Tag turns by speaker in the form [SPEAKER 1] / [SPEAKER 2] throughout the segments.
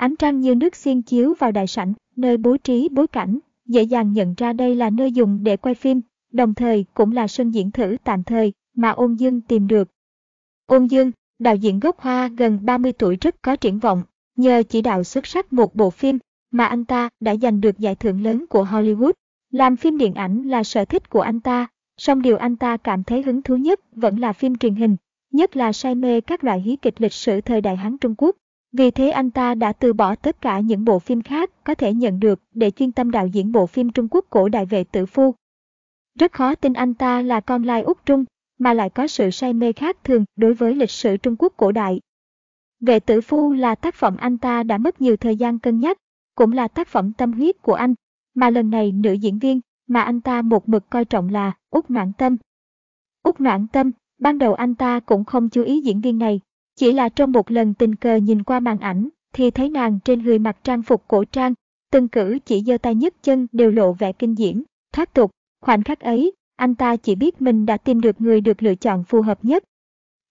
[SPEAKER 1] Ánh trăng như nước xiên chiếu vào đại sảnh, nơi bố trí bối cảnh, dễ dàng nhận ra đây là nơi dùng để quay phim, đồng thời cũng là sân diễn thử tạm thời mà Ôn Dương tìm được. Ôn Dương, đạo diễn gốc Hoa gần 30 tuổi rất có triển vọng, nhờ chỉ đạo xuất sắc một bộ phim mà anh ta đã giành được giải thưởng lớn của Hollywood. Làm phim điện ảnh là sở thích của anh ta, song điều anh ta cảm thấy hứng thú nhất vẫn là phim truyền hình, nhất là say mê các loại hí kịch lịch sử thời đại Hán Trung Quốc. Vì thế anh ta đã từ bỏ tất cả những bộ phim khác có thể nhận được để chuyên tâm đạo diễn bộ phim Trung Quốc cổ đại vệ tử phu. Rất khó tin anh ta là con lai Úc Trung, mà lại có sự say mê khác thường đối với lịch sử Trung Quốc cổ đại. Vệ tử phu là tác phẩm anh ta đã mất nhiều thời gian cân nhắc, cũng là tác phẩm tâm huyết của anh, mà lần này nữ diễn viên mà anh ta một mực coi trọng là Úc Noãn Tâm. Úc Noãn Tâm, ban đầu anh ta cũng không chú ý diễn viên này, chỉ là trong một lần tình cờ nhìn qua màn ảnh, thì thấy nàng trên người mặc trang phục cổ trang, từng cử chỉ giơ tay nhấc chân đều lộ vẻ kinh diễm, thoát tục. Khoảnh khắc ấy, anh ta chỉ biết mình đã tìm được người được lựa chọn phù hợp nhất.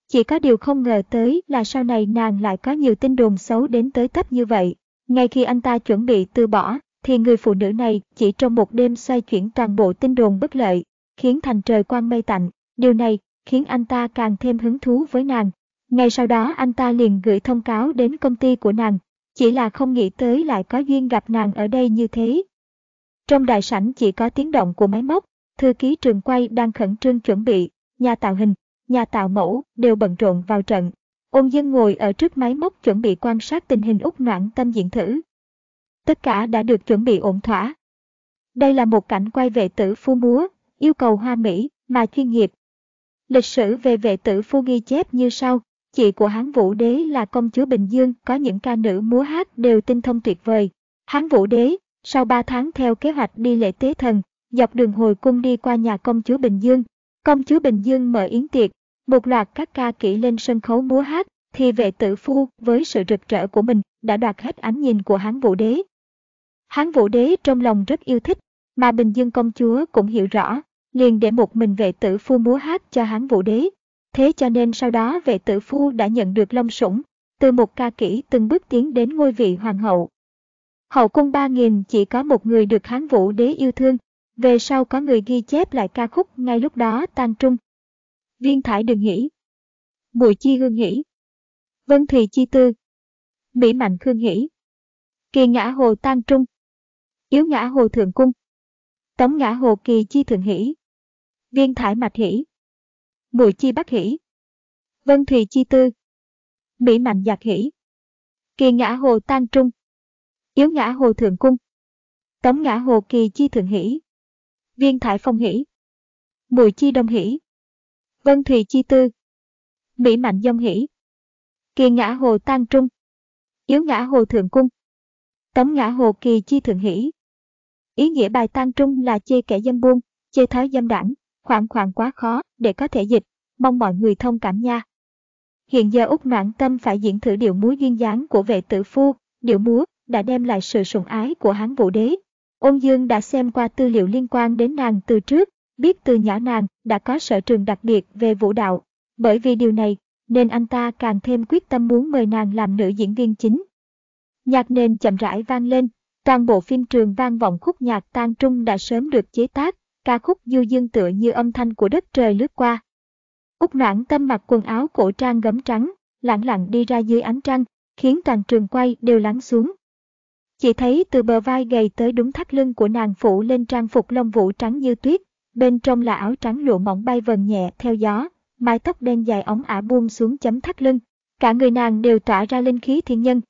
[SPEAKER 1] Chỉ có điều không ngờ tới là sau này nàng lại có nhiều tin đồn xấu đến tới tấp như vậy. Ngay khi anh ta chuẩn bị từ bỏ, thì người phụ nữ này chỉ trong một đêm xoay chuyển toàn bộ tin đồn bất lợi, khiến thành trời quang mây tạnh. Điều này khiến anh ta càng thêm hứng thú với nàng, ngay sau đó anh ta liền gửi thông cáo đến công ty của nàng, chỉ là không nghĩ tới lại có duyên gặp nàng ở đây như thế. Trong đại sảnh chỉ có tiếng động của máy móc, thư ký trường quay đang khẩn trương chuẩn bị, nhà tạo hình, nhà tạo mẫu đều bận rộn vào trận. Ôn dân ngồi ở trước máy móc chuẩn bị quan sát tình hình út noãn tâm diễn thử. Tất cả đã được chuẩn bị ổn thỏa. Đây là một cảnh quay vệ tử phu múa, yêu cầu hoa mỹ, mà chuyên nghiệp. Lịch sử về vệ tử phu ghi chép như sau. Chị của Hán Vũ Đế là công chúa Bình Dương, có những ca nữ múa hát đều tinh thông tuyệt vời. Hán Vũ Đế, sau 3 tháng theo kế hoạch đi lễ tế thần, dọc đường hồi cung đi qua nhà công chúa Bình Dương. Công chúa Bình Dương mở yến tiệc, một loạt các ca kỹ lên sân khấu múa hát, thì vệ tử phu với sự rực rỡ của mình đã đoạt hết ánh nhìn của Hán Vũ Đế. Hán Vũ Đế trong lòng rất yêu thích, mà Bình Dương công chúa cũng hiểu rõ, liền để một mình vệ tử phu múa hát cho Hán Vũ Đế. Thế cho nên sau đó vệ tử phu đã nhận được long sủng, từ một ca kỹ từng bước tiến đến ngôi vị hoàng hậu. Hậu cung ba nghìn chỉ có một người được Hán Vũ đế yêu thương, về sau có người ghi chép lại ca khúc ngay lúc đó tan trung. Viên thải đừng nghĩ. Bùi chi hương nghĩ. Vân thùy chi tư. Mỹ mạnh khương nghĩ. Kỳ ngã hồ tan trung. Yếu ngã hồ thượng cung. Tống ngã hồ kỳ chi thượng hỷ. Viên thải mạch hỷ mùi chi bác hỷ vân thùy chi tư. Mỹ mạnh giặc hỷ kỳ ngã hồ tan trung. Yếu ngã hồ thượng cung. Tống ngã hồ kỳ chi thượng hỷ viên thải phong hỷ mùi chi đông hỷ vân thùy chi tư. Mỹ mạnh dông hỷ kỳ ngã hồ tan trung. Yếu ngã hồ thượng cung. Tống ngã hồ kỳ chi thượng hỷ ý nghĩa bài tan trung là chê kẻ dâm buôn, chê thói dâm đảng khoảng khoảng quá khó để có thể dịch, mong mọi người thông cảm nha. Hiện giờ Úc Noãn Tâm phải diễn thử điệu múa duyên dáng của vệ tử phu, điệu múa đã đem lại sự sủng ái của hán vũ đế. Ôn Dương đã xem qua tư liệu liên quan đến nàng từ trước, biết từ nhỏ nàng đã có sở trường đặc biệt về vũ đạo. Bởi vì điều này, nên anh ta càng thêm quyết tâm muốn mời nàng làm nữ diễn viên chính. Nhạc nền chậm rãi vang lên, toàn bộ phim trường vang vọng khúc nhạc tan trung đã sớm được chế tác, ca khúc du dương tựa như âm thanh của đất trời lướt qua. Úc noãn tâm mặc quần áo cổ trang gấm trắng, lặng lặng đi ra dưới ánh trăng, khiến toàn trường quay đều lắng xuống. Chỉ thấy từ bờ vai gầy tới đúng thắt lưng của nàng phủ lên trang phục lông vũ trắng như tuyết, bên trong là áo trắng lụa mỏng bay vần nhẹ theo gió, mái tóc đen dài ống ả buông xuống chấm thắt lưng, cả người nàng đều tỏa ra linh khí thiên nhân.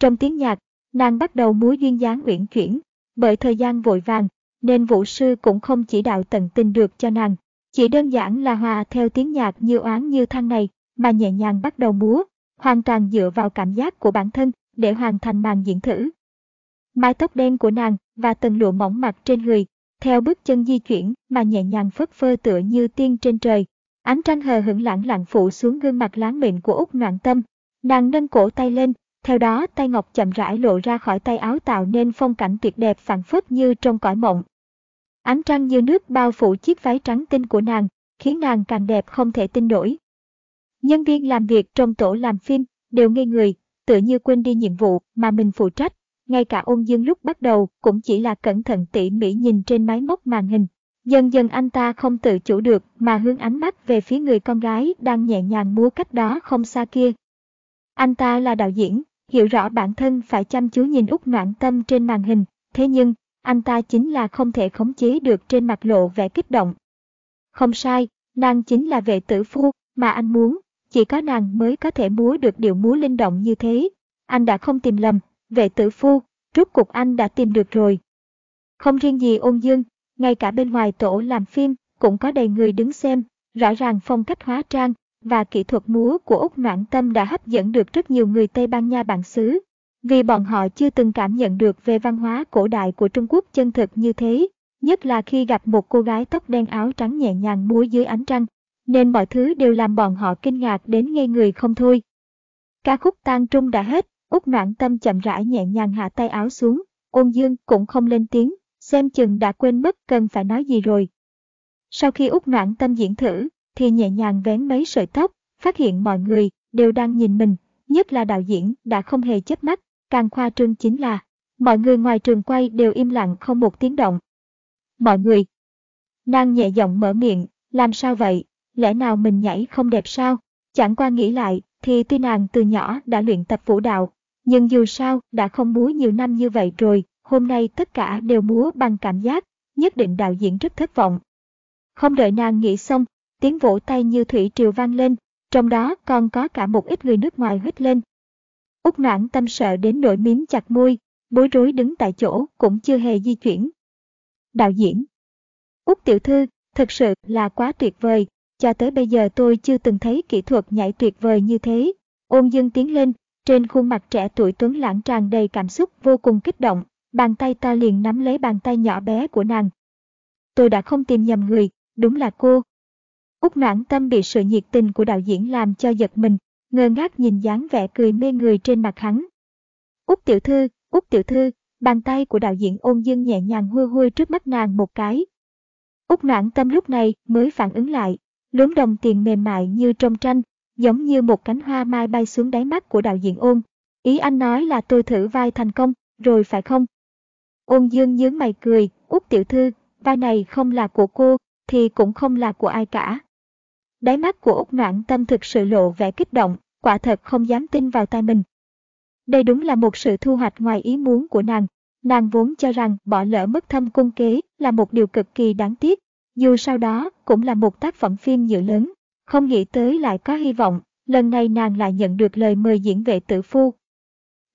[SPEAKER 1] Trong tiếng nhạc, nàng bắt đầu múa duyên dáng uyển chuyển, bởi thời gian vội vàng, nên vũ sư cũng không chỉ đạo tận tình được cho nàng. Chỉ đơn giản là hòa theo tiếng nhạc như oán như thăng này, mà nhẹ nhàng bắt đầu múa, hoàn toàn dựa vào cảm giác của bản thân để hoàn thành màn diễn thử. mái tóc đen của nàng và tầng lụa mỏng mặt trên người, theo bước chân di chuyển mà nhẹ nhàng phất phơ tựa như tiên trên trời. Ánh trăng hờ hững lãng lặng phủ xuống gương mặt láng mịn của Úc Noãn Tâm. Nàng nâng cổ tay lên, theo đó tay ngọc chậm rãi lộ ra khỏi tay áo tạo nên phong cảnh tuyệt đẹp phản phất như trong cõi mộng. Ánh trăng như nước bao phủ chiếc váy trắng tinh của nàng, khiến nàng càng đẹp không thể tin nổi. Nhân viên làm việc trong tổ làm phim đều ngây người, tựa như quên đi nhiệm vụ mà mình phụ trách. Ngay cả ôn dương lúc bắt đầu cũng chỉ là cẩn thận tỉ mỉ nhìn trên máy móc màn hình. Dần dần anh ta không tự chủ được mà hướng ánh mắt về phía người con gái đang nhẹ nhàng múa cách đó không xa kia. Anh ta là đạo diễn, hiểu rõ bản thân phải chăm chú nhìn út noạn tâm trên màn hình, thế nhưng, anh ta chính là không thể khống chế được trên mặt lộ vẻ kích động. Không sai, nàng chính là vệ tử phu mà anh muốn, chỉ có nàng mới có thể múa được điệu múa linh động như thế. Anh đã không tìm lầm, vệ tử phu, rốt cuộc anh đã tìm được rồi. Không riêng gì ôn dương, ngay cả bên ngoài tổ làm phim cũng có đầy người đứng xem, rõ ràng phong cách hóa trang và kỹ thuật múa của Úc Noãn Tâm đã hấp dẫn được rất nhiều người Tây Ban Nha bản xứ. Vì bọn họ chưa từng cảm nhận được về văn hóa cổ đại của Trung Quốc chân thực như thế, nhất là khi gặp một cô gái tóc đen áo trắng nhẹ nhàng múa dưới ánh trăng, nên mọi thứ đều làm bọn họ kinh ngạc đến ngây người không thôi. Ca khúc tan trung đã hết, Úc Noãn Tâm chậm rãi nhẹ nhàng hạ tay áo xuống, ôn dương cũng không lên tiếng, xem chừng đã quên mất cần phải nói gì rồi. Sau khi Úc Noãn Tâm diễn thử, thì nhẹ nhàng vén mấy sợi tóc, phát hiện mọi người đều đang nhìn mình, nhất là đạo diễn đã không hề chớp mắt, càng khoa trương chính là mọi người ngoài trường quay đều im lặng không một tiếng động. Mọi người. Nàng nhẹ giọng mở miệng, làm sao vậy, lẽ nào mình nhảy không đẹp sao? Chẳng qua nghĩ lại, thì tuy nàng từ nhỏ đã luyện tập vũ đạo, nhưng dù sao đã không múa nhiều năm như vậy rồi, hôm nay tất cả đều múa bằng cảm giác, nhất định đạo diễn rất thất vọng. Không đợi nàng nghĩ xong, tiếng vỗ tay như thủy triều vang lên, trong đó còn có cả một ít người nước ngoài hít lên. Úc noãn tâm sợ đến nỗi miếm chặt môi, bối rối đứng tại chỗ cũng chưa hề di chuyển. Đạo diễn Úc tiểu thư, thật sự là quá tuyệt vời, cho tới bây giờ tôi chưa từng thấy kỹ thuật nhảy tuyệt vời như thế. Ôn dương tiến lên, trên khuôn mặt trẻ tuổi tuấn lãng tràn đầy cảm xúc vô cùng kích động, bàn tay to liền nắm lấy bàn tay nhỏ bé của nàng. Tôi đã không tìm nhầm người, đúng là cô. Úc noãn tâm bị sự nhiệt tình của đạo diễn làm cho giật mình, ngơ ngác nhìn dáng vẻ cười mê người trên mặt hắn. Úc tiểu thư, Úc tiểu thư, bàn tay của đạo diễn ôn dương nhẹ nhàng hôi hôi trước mắt nàng một cái. Úc noãn tâm lúc này mới phản ứng lại, lúm đồng tiền mềm mại như trong tranh, giống như một cánh hoa mai bay xuống đáy mắt của đạo diễn ôn. Ý anh nói là tôi thử vai thành công, rồi phải không? Ôn dương nhướng mày cười, út tiểu thư, vai này không là của cô, thì cũng không là của ai cả. Đáy mắt của út noãn tâm thực sự lộ vẻ kích động, quả thật không dám tin vào tai mình. Đây đúng là một sự thu hoạch ngoài ý muốn của nàng. Nàng vốn cho rằng bỏ lỡ mất thâm cung kế là một điều cực kỳ đáng tiếc, dù sau đó cũng là một tác phẩm phim dự lớn. Không nghĩ tới lại có hy vọng, lần này nàng lại nhận được lời mời diễn vệ tử phu.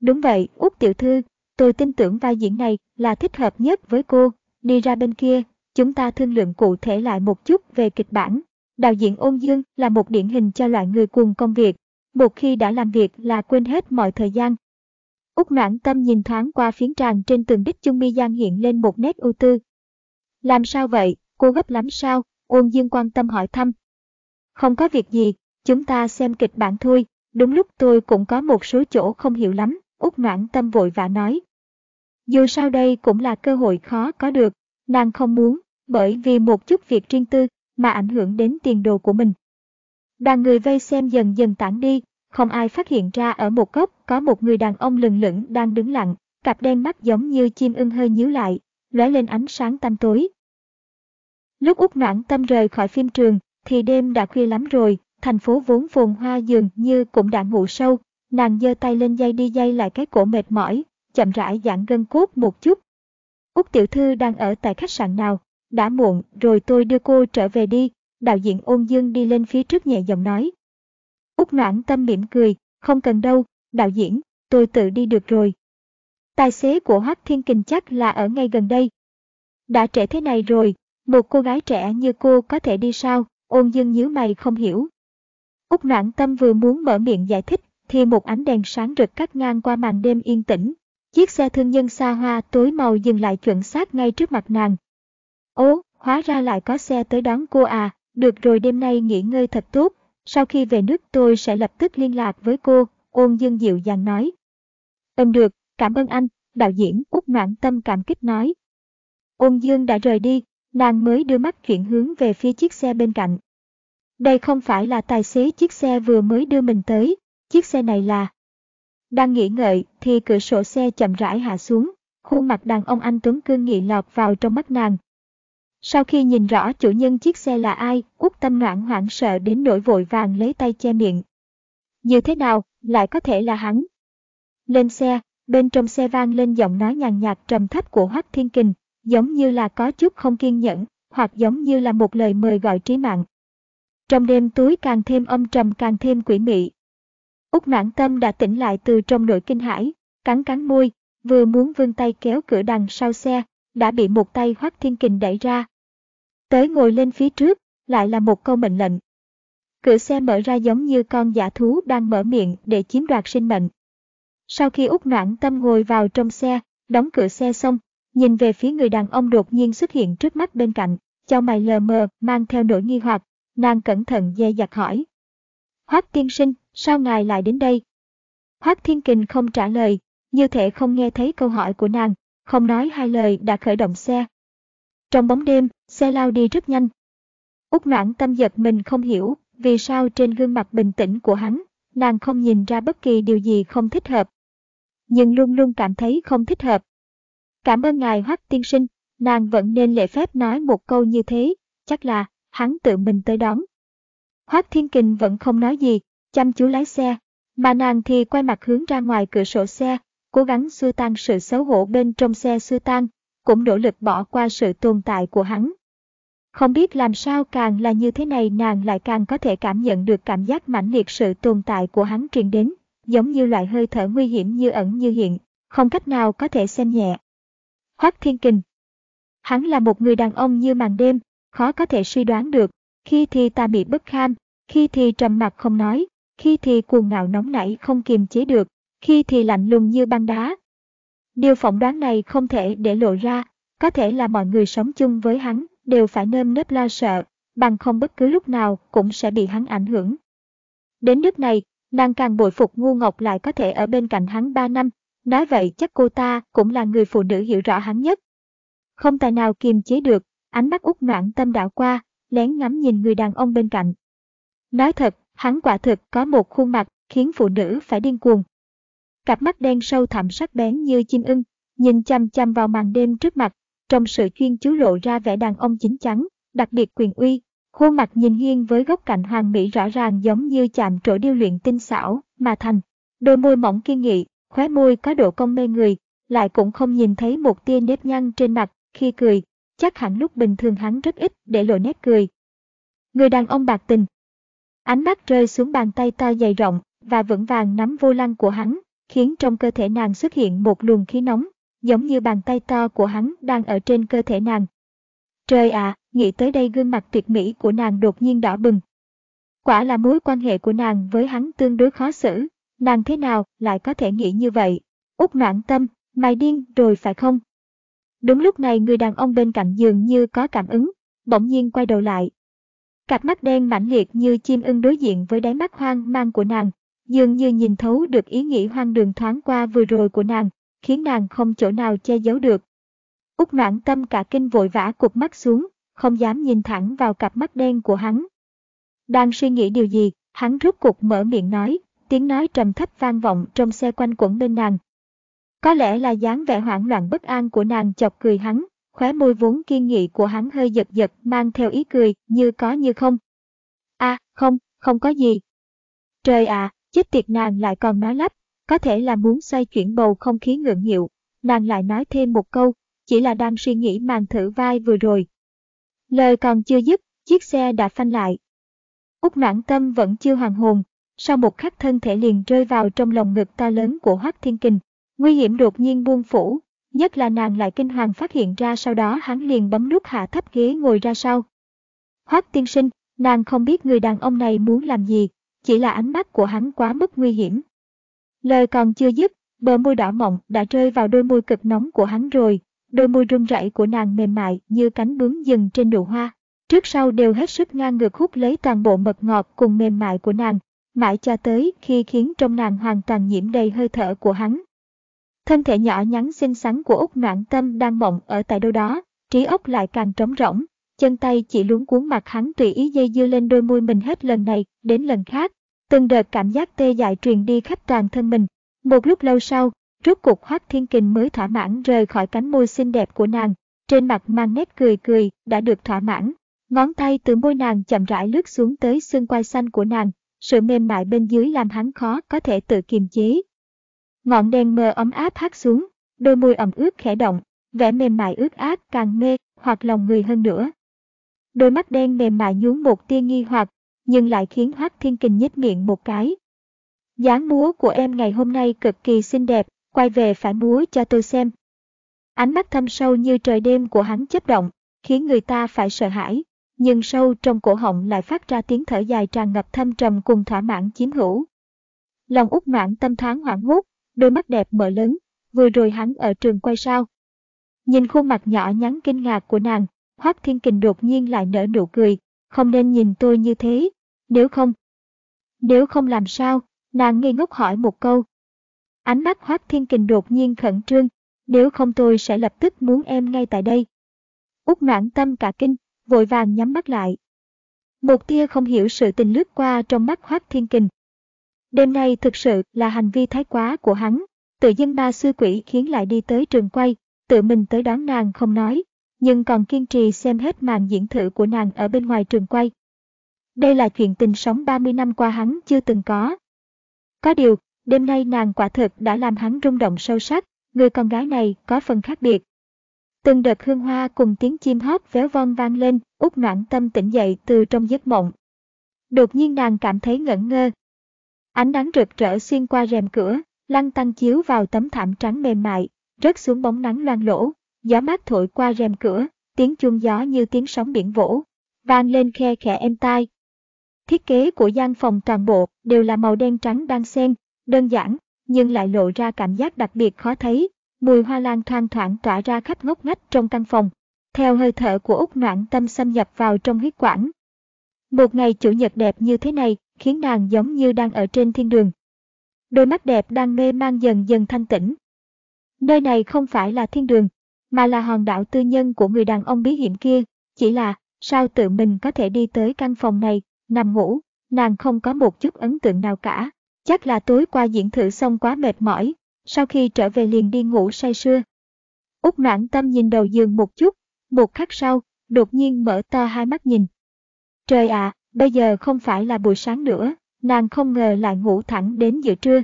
[SPEAKER 1] Đúng vậy, Út tiểu thư, tôi tin tưởng vai diễn này là thích hợp nhất với cô. Đi ra bên kia, chúng ta thương lượng cụ thể lại một chút về kịch bản. Đạo diễn Ôn Dương là một điển hình cho loại người cuồng công việc. Một khi đã làm việc là quên hết mọi thời gian. Úc noãn tâm nhìn thoáng qua phiến tràng trên tường đích chung mi Giang hiện lên một nét ưu tư. Làm sao vậy, cô gấp lắm sao? Ôn Dương quan tâm hỏi thăm. Không có việc gì, chúng ta xem kịch bản thôi, đúng lúc tôi cũng có một số chỗ không hiểu lắm, Úc Noãn Tâm vội vã nói. Dù sao đây cũng là cơ hội khó có được, nàng không muốn, bởi vì một chút việc riêng tư mà ảnh hưởng đến tiền đồ của mình. Đoàn người vây xem dần dần tản đi, không ai phát hiện ra ở một góc có một người đàn ông lừng lững đang đứng lặng, cặp đen mắt giống như chim ưng hơi nhíu lại, lóe lên ánh sáng tăm tối. Lúc Úc Noãn Tâm rời khỏi phim trường, thì đêm đã khuya lắm rồi, thành phố vốn phồn hoa dường như cũng đã ngủ sâu, nàng giơ tay lên dây đi dây lại cái cổ mệt mỏi, chậm rãi giãn gân cốt một chút. Úc tiểu thư đang ở tại khách sạn nào, đã muộn rồi tôi đưa cô trở về đi, đạo diễn ôn dương đi lên phía trước nhẹ giọng nói. Úc noãn tâm mỉm cười, không cần đâu, đạo diễn, tôi tự đi được rồi. Tài xế của Hắc Thiên Kình chắc là ở ngay gần đây. Đã trễ thế này rồi, một cô gái trẻ như cô có thể đi sao? ôn dương nhíu mày không hiểu. Úc noãn tâm vừa muốn mở miệng giải thích, thì một ánh đèn sáng rực cắt ngang qua màn đêm yên tĩnh. Chiếc xe thương nhân xa hoa tối màu dừng lại chuẩn xác ngay trước mặt nàng. Ố, hóa ra lại có xe tới đón cô à, được rồi đêm nay nghỉ ngơi thật tốt, sau khi về nước tôi sẽ lập tức liên lạc với cô, ôn dương dịu dàng nói. Ừm được, cảm ơn anh, đạo diễn Úc Noãn Tâm cảm kích nói. Ôn dương đã rời đi, nàng mới đưa mắt chuyển hướng về phía chiếc xe bên cạnh. Đây không phải là tài xế chiếc xe vừa mới đưa mình tới, chiếc xe này là... Đang nghĩ ngợi thì cửa sổ xe chậm rãi hạ xuống, khuôn mặt đàn ông anh Tuấn cương nghị lọt vào trong mắt nàng. Sau khi nhìn rõ chủ nhân chiếc xe là ai, Út tâm noãn hoảng sợ đến nỗi vội vàng lấy tay che miệng. Như thế nào, lại có thể là hắn? Lên xe, bên trong xe vang lên giọng nói nhàn nhạt trầm thấp của Hoắc Thiên Kình, giống như là có chút không kiên nhẫn, hoặc giống như là một lời mời gọi trí mạng. Trong đêm tối càng thêm âm trầm càng thêm quỷ mị. Úc noãn tâm đã tỉnh lại từ trong nỗi kinh hãi, cắn cắn môi, vừa muốn vươn tay kéo cửa đằng sau xe, đã bị một tay Hoắc Thiên Kình đẩy ra. Tới ngồi lên phía trước, lại là một câu mệnh lệnh. Cửa xe mở ra giống như con giả thú đang mở miệng để chiếm đoạt sinh mệnh. Sau khi Úc Noãn Tâm ngồi vào trong xe, đóng cửa xe xong, nhìn về phía người đàn ông đột nhiên xuất hiện trước mắt bên cạnh, cho mày lờ mờ, mang theo nỗi nghi hoặc, nàng cẩn thận dè dặt hỏi. Hoắc tiên sinh, sao ngài lại đến đây? Hoắc thiên kình không trả lời, như thể không nghe thấy câu hỏi của nàng, không nói hai lời đã khởi động xe. Trong bóng đêm, xe lao đi rất nhanh. Úc noãn tâm giật mình không hiểu, vì sao trên gương mặt bình tĩnh của hắn, nàng không nhìn ra bất kỳ điều gì không thích hợp. Nhưng luôn luôn cảm thấy không thích hợp. Cảm ơn ngài Hoắc tiên sinh, nàng vẫn nên lễ phép nói một câu như thế, chắc là hắn tự mình tới đón. Hoắc Thiên Kình vẫn không nói gì, chăm chú lái xe, mà nàng thì quay mặt hướng ra ngoài cửa sổ xe, cố gắng xua tan sự xấu hổ bên trong xe xua tan, cũng nỗ lực bỏ qua sự tồn tại của hắn. Không biết làm sao càng là như thế này nàng lại càng có thể cảm nhận được cảm giác mãnh liệt sự tồn tại của hắn truyền đến, giống như loại hơi thở nguy hiểm như ẩn như hiện, không cách nào có thể xem nhẹ. Hoắc Thiên Kình Hắn là một người đàn ông như màn đêm, khó có thể suy đoán được, khi thì ta bị bất kham, khi thì trầm mặc không nói, khi thì cuồng ngạo nóng nảy không kiềm chế được, khi thì lạnh lùng như băng đá. Điều phỏng đoán này không thể để lộ ra, có thể là mọi người sống chung với hắn đều phải nơm nớp lo sợ, bằng không bất cứ lúc nào cũng sẽ bị hắn ảnh hưởng. Đến nước này, nàng càng bội phục ngu ngọc lại có thể ở bên cạnh hắn 3 năm, nói vậy chắc cô ta cũng là người phụ nữ hiểu rõ hắn nhất. Không tài nào kiềm chế được, ánh mắt út noạn tâm đảo qua, lén ngắm nhìn người đàn ông bên cạnh. Nói thật, hắn quả thực có một khuôn mặt khiến phụ nữ phải điên cuồng. Cặp mắt đen sâu thẳm sắc bén như chim ưng, nhìn chăm chăm vào màn đêm trước mặt, trong sự chuyên chú lộ ra vẻ đàn ông chính chắn, đặc biệt quyền uy. Khuôn mặt nhìn nghiêng với góc cạnh hoàng mỹ rõ ràng giống như chạm trổ điêu luyện tinh xảo, mà thành. Đôi môi mỏng kiên nghị, khóe môi có độ cong mê người, lại cũng không nhìn thấy một tia nếp nhăn trên mặt khi cười, chắc hẳn lúc bình thường hắn rất ít để lộ nét cười. Người đàn ông bạc tình. Ánh mắt rơi xuống bàn tay to dày rộng và vững vàng nắm vô lăng của hắn, khiến trong cơ thể nàng xuất hiện một luồng khí nóng, giống như bàn tay to của hắn đang ở trên cơ thể nàng. Trời ạ, nghĩ tới đây gương mặt tuyệt mỹ của nàng đột nhiên đỏ bừng. Quả là mối quan hệ của nàng với hắn tương đối khó xử, nàng thế nào lại có thể nghĩ như vậy? Út noạn tâm, mày điên rồi phải không? Đúng lúc này người đàn ông bên cạnh giường như có cảm ứng, bỗng nhiên quay đầu lại. Cặp mắt đen mãnh liệt như chim ưng đối diện với đáy mắt hoang mang của nàng, dường như nhìn thấu được ý nghĩ hoang đường thoáng qua vừa rồi của nàng, khiến nàng không chỗ nào che giấu được. Úc noãn tâm cả kinh vội vã cụp mắt xuống, không dám nhìn thẳng vào cặp mắt đen của hắn. Đang suy nghĩ điều gì, hắn rút cục mở miệng nói, tiếng nói trầm thấp vang vọng trong xe quanh quẩn bên nàng. Có lẽ là dáng vẻ hoảng loạn bất an của nàng chọc cười hắn, khóe môi vốn kiên nghị của hắn hơi giật giật mang theo ý cười như có như không. a à, không, không có gì. Trời ạ, à, chết tiệt nàng lại còn nói lắp, có thể là muốn xoay chuyển bầu không khí ngượng nghịu. Nàng lại nói thêm một câu, chỉ là đang suy nghĩ màn thử vai vừa rồi. Lời còn chưa dứt, chiếc xe đã phanh lại. Úc noãn tâm vẫn chưa hoàn hồn, sau một khắc thân thể liền rơi vào trong lòng ngực to lớn của Hoác Thiên Kình. Nguy hiểm đột nhiên buông phủ, nhất là nàng lại kinh hoàng phát hiện ra sau đó hắn liền bấm nút hạ thấp ghế ngồi ra sau. Hoác tiên sinh, nàng không biết người đàn ông này muốn làm gì, chỉ là ánh mắt của hắn quá mức nguy hiểm. Lời còn chưa dứt, Bờ môi đỏ mọng đã rơi vào đôi môi cực nóng của hắn rồi, đôi môi run rẩy của nàng mềm mại như cánh bướm dừng trên nụ hoa. Trước sau đều hết sức ngang ngược hút lấy toàn bộ mật ngọt cùng mềm mại của nàng, mãi cho tới khi khiến trong nàng hoàn toàn nhiễm đầy hơi thở của hắn. Thân thể nhỏ nhắn xinh xắn của Úc Noãn Tâm đang mộng ở tại đâu đó, trí óc lại càng trống rỗng, chân tay chỉ luống cuốn mặt hắn tùy ý dây dưa lên đôi môi mình hết lần này đến lần khác. Từng đợt cảm giác tê dại truyền đi khắp toàn thân mình. Một lúc lâu sau, rốt cuộc Hoác Thiên Kình mới thỏa mãn rời khỏi cánh môi xinh đẹp của nàng, trên mặt mang nét cười cười đã được thỏa mãn. Ngón tay từ môi nàng chậm rãi lướt xuống tới xương quai xanh của nàng, sự mềm mại bên dưới làm hắn khó có thể tự kiềm chế. Ngọn đèn mờ ấm áp hát xuống, đôi môi ẩm ướt khẽ động, vẻ mềm mại ướt át càng mê hoặc lòng người hơn nữa. Đôi mắt đen mềm mại nhún một tia nghi hoặc, nhưng lại khiến Hoác Thiên Kình nhếch miệng một cái. dáng múa của em ngày hôm nay cực kỳ xinh đẹp, quay về phải múa cho tôi xem. Ánh mắt thâm sâu như trời đêm của hắn chấp động, khiến người ta phải sợ hãi, nhưng sâu trong cổ họng lại phát ra tiếng thở dài tràn ngập thâm trầm cùng thỏa mãn chiếm hữu. Lòng út noãn tâm thoáng hoảng hốt, đôi mắt đẹp mở lớn, vừa rồi hắn ở trường quay sao. Nhìn khuôn mặt nhỏ nhắn kinh ngạc của nàng, Hoác Thiên Kình đột nhiên lại nở nụ cười, không nên nhìn tôi như thế, nếu không. Nếu không làm sao, nàng ngây ngốc hỏi một câu. Ánh mắt Hoác Thiên Kình đột nhiên khẩn trương, nếu không tôi sẽ lập tức muốn em ngay tại đây. Út noãn tâm cả kinh, vội vàng nhắm mắt lại. Một tia không hiểu sự tình lướt qua trong mắt Hoác Thiên Kình. Đêm nay thực sự là hành vi thái quá của hắn, tự Dân ba sư quỷ khiến lại đi tới trường quay, tự mình tới đón nàng không nói, nhưng còn kiên trì xem hết màn diễn thử của nàng ở bên ngoài trường quay. Đây là chuyện tình sống 30 năm qua hắn chưa từng có. Có điều, đêm nay nàng quả thực đã làm hắn rung động sâu sắc, người con gái này có phần khác biệt. Từng đợt hương hoa cùng tiếng chim hót véo von vang lên, út noãn tâm tỉnh dậy từ trong giấc mộng. Đột nhiên nàng cảm thấy ngẩn ngơ. Ánh nắng rực rỡ xuyên qua rèm cửa, lăn tăng chiếu vào tấm thảm trắng mềm mại, rớt xuống bóng nắng loang lỗ, gió mát thổi qua rèm cửa, tiếng chuông gió như tiếng sóng biển vỗ, vang lên khe khẽ êm tai. Thiết kế của gian phòng toàn bộ đều là màu đen trắng đan xen, đơn giản, nhưng lại lộ ra cảm giác đặc biệt khó thấy. Mùi hoa lan thoang thoảng tỏa ra khắp ngóc ngách trong căn phòng, theo hơi thở của Úc Noãn Tâm xâm nhập vào trong huyết quản. Một ngày chủ nhật đẹp như thế này khiến nàng giống như đang ở trên thiên đường. Đôi mắt đẹp đang mê mang dần dần thanh tĩnh. Nơi này không phải là thiên đường, mà là hòn đảo tư nhân của người đàn ông bí hiểm kia, chỉ là sao tự mình có thể đi tới căn phòng này, nằm ngủ, nàng không có một chút ấn tượng nào cả. Chắc là tối qua diễn thử xong quá mệt mỏi, sau khi trở về liền đi ngủ say sưa. Úc noãn tâm nhìn đầu giường một chút, một khắc sau, đột nhiên mở to hai mắt nhìn. Trời ạ, bây giờ không phải là buổi sáng nữa, nàng không ngờ lại ngủ thẳng đến giữa trưa.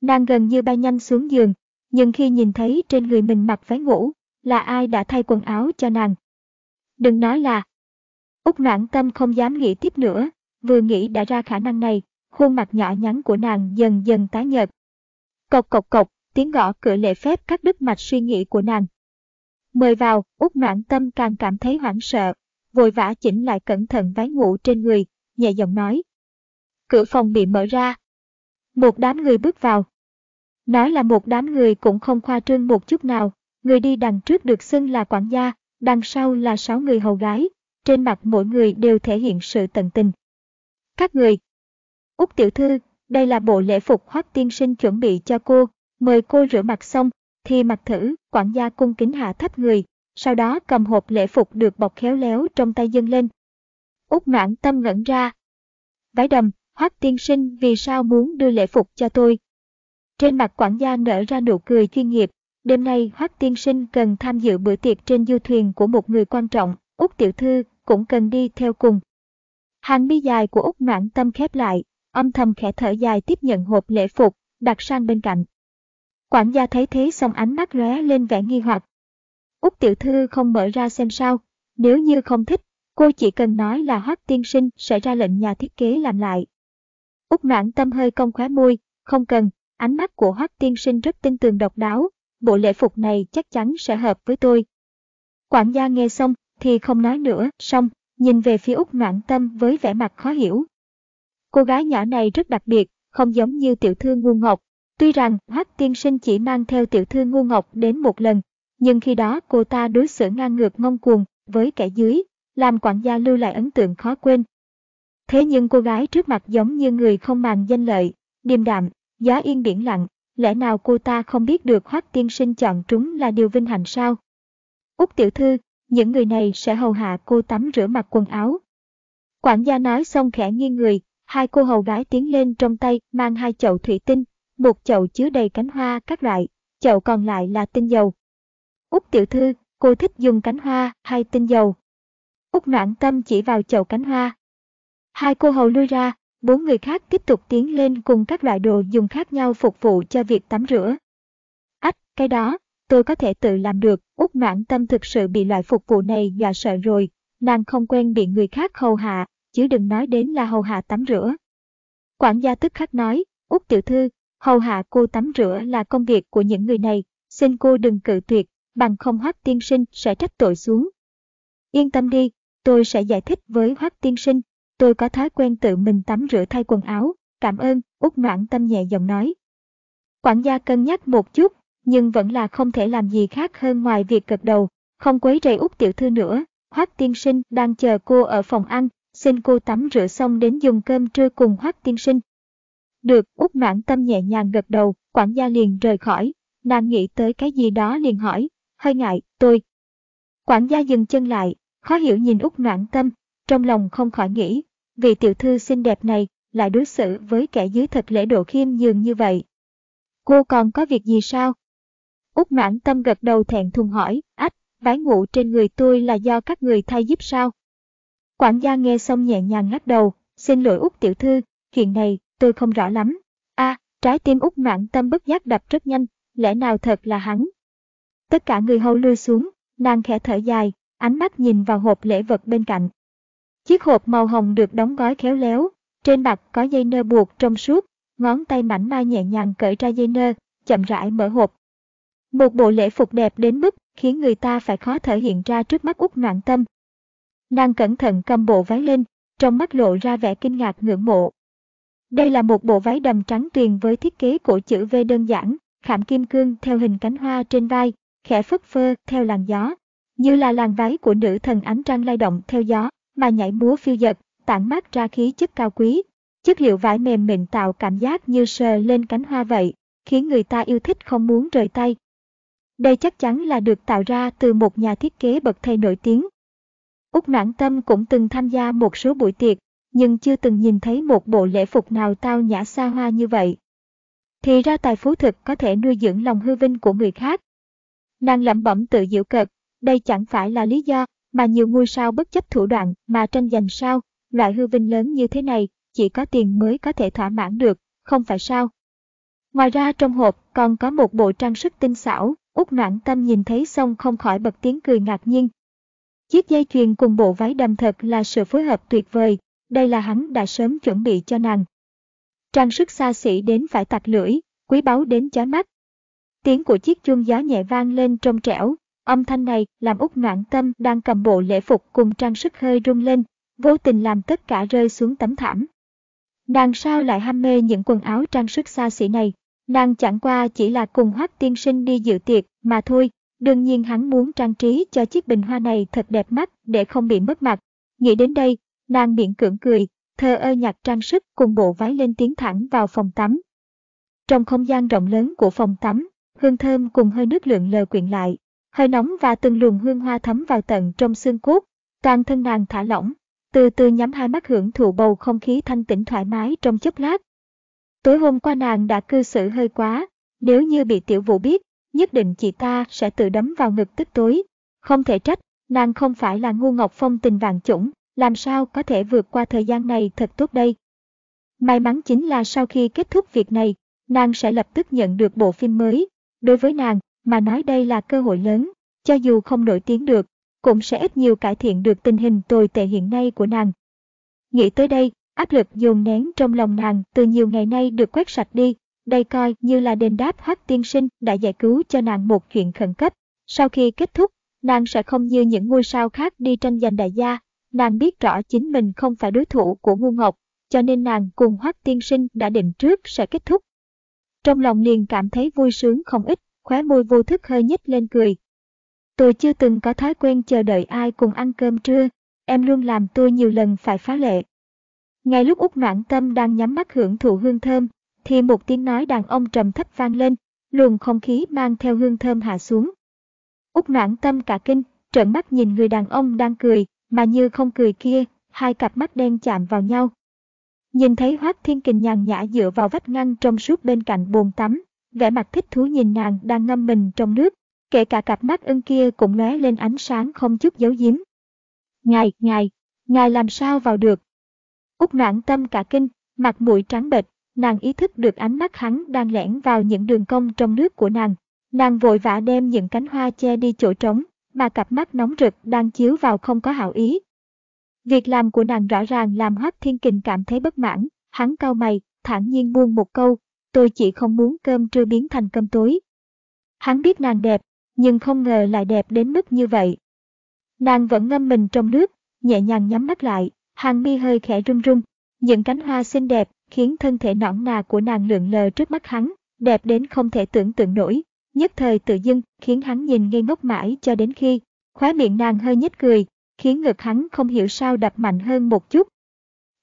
[SPEAKER 1] Nàng gần như bay nhanh xuống giường, nhưng khi nhìn thấy trên người mình mặc váy ngủ, là ai đã thay quần áo cho nàng. Đừng nói là... Úc noãn tâm không dám nghĩ tiếp nữa, vừa nghĩ đã ra khả năng này, khuôn mặt nhỏ nhắn của nàng dần dần tái nhợt. Cộc cộc cộc, tiếng gõ cửa lệ phép cắt đứt mạch suy nghĩ của nàng. Mời vào, Úc noãn tâm càng cảm thấy hoảng sợ, vội vã chỉnh lại cẩn thận váy ngủ trên người, nhẹ giọng nói. Cửa phòng bị mở ra. Một đám người bước vào. Nói là một đám người cũng không khoa trương một chút nào, người đi đằng trước được xưng là quản gia, đằng sau là sáu người hầu gái, trên mặt mỗi người đều thể hiện sự tận tình. Các người, Úc tiểu thư, đây là bộ lễ phục hoắc tiên sinh chuẩn bị cho cô, mời cô rửa mặt xong, thì mặc thử, quản gia cung kính hạ thấp người, sau đó cầm hộp lễ phục được bọc khéo léo trong tay dâng lên. Úc noãn tâm ngẩn ra. Vái đầm, hoắc tiên sinh vì sao muốn đưa lễ phục cho tôi? Trên mặt quản gia nở ra nụ cười chuyên nghiệp, đêm nay hoắc tiên sinh cần tham dự bữa tiệc trên du thuyền của một người quan trọng, Úc tiểu thư cũng cần đi theo cùng. Hàng mi dài của Úc noãn tâm khép lại, âm thầm khẽ thở dài tiếp nhận hộp lễ phục, đặt sang bên cạnh. Quản gia thấy thế xong ánh mắt lóe lên vẻ nghi hoặc. Úc tiểu thư không mở ra xem sao, nếu như không thích, cô chỉ cần nói là Hoắc tiên sinh sẽ ra lệnh nhà thiết kế làm lại. Úc noãn tâm hơi cong khóe môi, không cần, ánh mắt của Hoắc tiên sinh rất tinh tường độc đáo, bộ lễ phục này chắc chắn sẽ hợp với tôi. Quản gia nghe xong thì không nói nữa, xong, nhìn về phía Úc noãn tâm với vẻ mặt khó hiểu. Cô gái nhỏ này rất đặc biệt, không giống như tiểu thư ngu ngọc, Tuy rằng Hoắc tiên sinh chỉ mang theo tiểu thư ngu ngọc đến một lần, nhưng khi đó cô ta đối xử ngang ngược ngông cuồng với kẻ dưới, làm quản gia lưu lại ấn tượng khó quên. Thế nhưng cô gái trước mặt giống như người không màng danh lợi, điềm đạm, giá yên biển lặng, lẽ nào cô ta không biết được Hoắc tiên sinh chọn trúng là điều vinh hạnh sao? Úc tiểu thư, những người này sẽ hầu hạ cô tắm rửa mặc quần áo. Quản gia nói xong khẽ nghiêng người, hai cô hầu gái tiến lên trong tay mang hai chậu thủy tinh, một chậu chứa đầy cánh hoa các loại, chậu còn lại là tinh dầu. Úc tiểu thư, cô thích dùng cánh hoa hay tinh dầu? Úc noãn tâm chỉ vào chậu cánh hoa. Hai cô hầu lui ra, bốn người khác tiếp tục tiến lên cùng các loại đồ dùng khác nhau phục vụ cho việc tắm rửa. Ách, cái đó, tôi có thể tự làm được, út noãn tâm thực sự bị loại phục vụ này dọa sợ rồi, nàng không quen bị người khác hầu hạ, chứ đừng nói đến là hầu hạ tắm rửa. Quản gia tức khắc nói, út tiểu thư, hầu hạ cô tắm rửa là công việc của những người này, xin cô đừng cự tuyệt, bằng không Hoắc tiên sinh sẽ trách tội xuống. Yên tâm đi, tôi sẽ giải thích với Hoắc tiên sinh, tôi có thói quen tự mình tắm rửa thay quần áo, cảm ơn, út Noãn Tâm nhẹ giọng nói. Quản gia cân nhắc một chút, nhưng vẫn là không thể làm gì khác hơn ngoài việc gật đầu, không quấy rầy út tiểu thư nữa, Hoắc tiên sinh đang chờ cô ở phòng ăn, xin cô tắm rửa xong đến dùng cơm trưa cùng Hoắc tiên sinh. Được, út Noãn Tâm nhẹ nhàng gật đầu, quản gia liền rời khỏi, nàng nghĩ tới cái gì đó liền hỏi, hơi ngại, tôi. Quản gia dừng chân lại, khó hiểu nhìn út Noãn Tâm, trong lòng không khỏi nghĩ, vị tiểu thư xinh đẹp này lại đối xử với kẻ dưới thật lễ độ khiêm nhường như vậy. Cô còn có việc gì sao? Úc Noãn Tâm gật đầu thẹn thùng hỏi, ách, váy ngủ trên người tôi là do các người thay giúp sao? Quản gia nghe xong nhẹ nhàng lắc đầu, xin lỗi Úc tiểu thư, chuyện này tôi không rõ lắm. a trái tim Úc Noãn Tâm bất giác đập rất nhanh, lẽ nào thật là hắn? Tất cả người hầu lui xuống, nàng khẽ thở dài, ánh mắt nhìn vào hộp lễ vật bên cạnh. Chiếc hộp màu hồng được đóng gói khéo léo, trên mặt có dây nơ buộc trong suốt, ngón tay mảnh mai nhẹ nhàng cởi ra dây nơ, chậm rãi mở hộp. Một bộ lễ phục đẹp đến mức khiến người ta phải khó thở hiện ra trước mắt út noạn tâm. Nàng cẩn thận cầm bộ váy lên, trong mắt lộ ra vẻ kinh ngạc ngưỡng mộ. Đây là một bộ váy đầm trắng tuyền với thiết kế cổ chữ V đơn giản, khảm kim cương theo hình cánh hoa trên vai, khẽ phất phơ theo làn gió, như là làn váy của nữ thần ánh trăng lay động theo gió, mà nhảy múa phiêu dật, tản mát ra khí chất cao quý. Chất liệu vải mềm mịn tạo cảm giác như sờ lên cánh hoa vậy, khiến người ta yêu thích không muốn rời tay. Đây chắc chắn là được tạo ra từ một nhà thiết kế bậc thầy nổi tiếng. Úc Noãn Tâm cũng từng tham gia một số buổi tiệc, nhưng chưa từng nhìn thấy một bộ lễ phục nào tao nhã xa hoa như vậy. Thì ra tài phú thực có thể nuôi dưỡng lòng hư vinh của người khác. Nàng lẩm bẩm tự diệu cợt, đây chẳng phải là lý do mà nhiều ngôi sao bất chấp thủ đoạn mà tranh giành sao, loại hư vinh lớn như thế này, chỉ có tiền mới có thể thỏa mãn được, không phải sao. Ngoài ra trong hộp còn có một bộ trang sức tinh xảo, út noãn tâm nhìn thấy xong không khỏi bật tiếng cười ngạc nhiên. Chiếc dây chuyền cùng bộ váy đầm thật là sự phối hợp tuyệt vời, đây là hắn đã sớm chuẩn bị cho nàng. Trang sức xa xỉ đến phải tạc lưỡi, quý báu đến chói mắt. Tiếng của chiếc chuông gió nhẹ vang lên trong trẻo, Âm thanh này làm Úc Noãn Tâm đang cầm bộ lễ phục cùng trang sức hơi rung lên, vô tình làm tất cả rơi xuống tấm thảm. Nàng sao lại ham mê những quần áo trang sức xa xỉ này? Nàng chẳng qua chỉ là cùng hoắc tiên sinh đi dự tiệc mà thôi, đương nhiên hắn muốn trang trí cho chiếc bình hoa này thật đẹp mắt để không bị mất mặt. Nghĩ đến đây, nàng miệng cưỡng cười, thơ ơ nhặt trang sức cùng bộ váy lên tiến thẳng vào phòng tắm. Trong không gian rộng lớn của phòng tắm, hương thơm cùng hơi nước lượn lờ quyện lại, hơi nóng và từng luồng hương hoa thấm vào tận trong xương cốt, toàn thân nàng thả lỏng, từ từ nhắm hai mắt hưởng thụ bầu không khí thanh tĩnh thoải mái trong chốc lát. Tối hôm qua nàng đã cư xử hơi quá, nếu như bị tiểu vũ biết, nhất định chị ta sẽ tự đấm vào ngực tức tối. Không thể trách, nàng không phải là ngu ngọc phong tình vàng chủng, làm sao có thể vượt qua thời gian này thật tốt đây. May mắn chính là sau khi kết thúc việc này, nàng sẽ lập tức nhận được bộ phim mới. Đối với nàng, mà nói đây là cơ hội lớn, cho dù không nổi tiếng được, cũng sẽ ít nhiều cải thiện được tình hình tồi tệ hiện nay của nàng. Nghĩ tới đây, áp lực dồn nén trong lòng nàng từ nhiều ngày nay được quét sạch đi, đây coi như là đền đáp Hắc tiên sinh đã giải cứu cho nàng một chuyện khẩn cấp. Sau khi kết thúc, nàng sẽ không như những ngôi sao khác đi tranh giành đại gia, nàng biết rõ chính mình không phải đối thủ của ngu ngọc, cho nên nàng cùng Hoắc tiên sinh đã định trước sẽ kết thúc. Trong lòng liền cảm thấy vui sướng không ít, khóe môi vô thức hơi nhếch lên cười. Tôi chưa từng có thói quen chờ đợi ai cùng ăn cơm trưa, em luôn làm tôi nhiều lần phải phá lệ. Ngay lúc Úc Noãn Tâm đang nhắm mắt hưởng thụ hương thơm, thì một tiếng nói đàn ông trầm thấp vang lên, luồng không khí mang theo hương thơm hạ xuống. Úc Noãn Tâm cả kinh, trợn mắt nhìn người đàn ông đang cười, mà như không cười kia, hai cặp mắt đen chạm vào nhau. Nhìn thấy Hoác Thiên Kình nhàn nhã dựa vào vách ngăn trong suốt bên cạnh bồn tắm, vẻ mặt thích thú nhìn nàng đang ngâm mình trong nước, kể cả cặp mắt ưng kia cũng lóe lên ánh sáng không chút giấu giếm. Ngài, ngài, ngài làm sao vào được? Úc noãn tâm cả kinh, mặt mũi trắng bệch, nàng ý thức được ánh mắt hắn đang lẻn vào những đường cong trong nước của nàng. Nàng vội vã đem những cánh hoa che đi chỗ trống, mà cặp mắt nóng rực đang chiếu vào không có hảo ý. Việc làm của nàng rõ ràng làm Hoác Thiên Kình cảm thấy bất mãn, hắn cau mày, thản nhiên buông một câu, tôi chỉ không muốn cơm trưa biến thành cơm tối. Hắn biết nàng đẹp, nhưng không ngờ lại đẹp đến mức như vậy. Nàng vẫn ngâm mình trong nước, nhẹ nhàng nhắm mắt lại, hàng mi hơi khẽ run run. Những cánh hoa xinh đẹp khiến thân thể nõn nà của nàng lượn lờ trước mắt hắn, đẹp đến không thể tưởng tượng nổi. Nhất thời tự dưng khiến hắn nhìn ngây ngốc mãi cho đến khi khóe miệng nàng hơi nhếch cười, khiến ngực hắn không hiểu sao đập mạnh hơn một chút.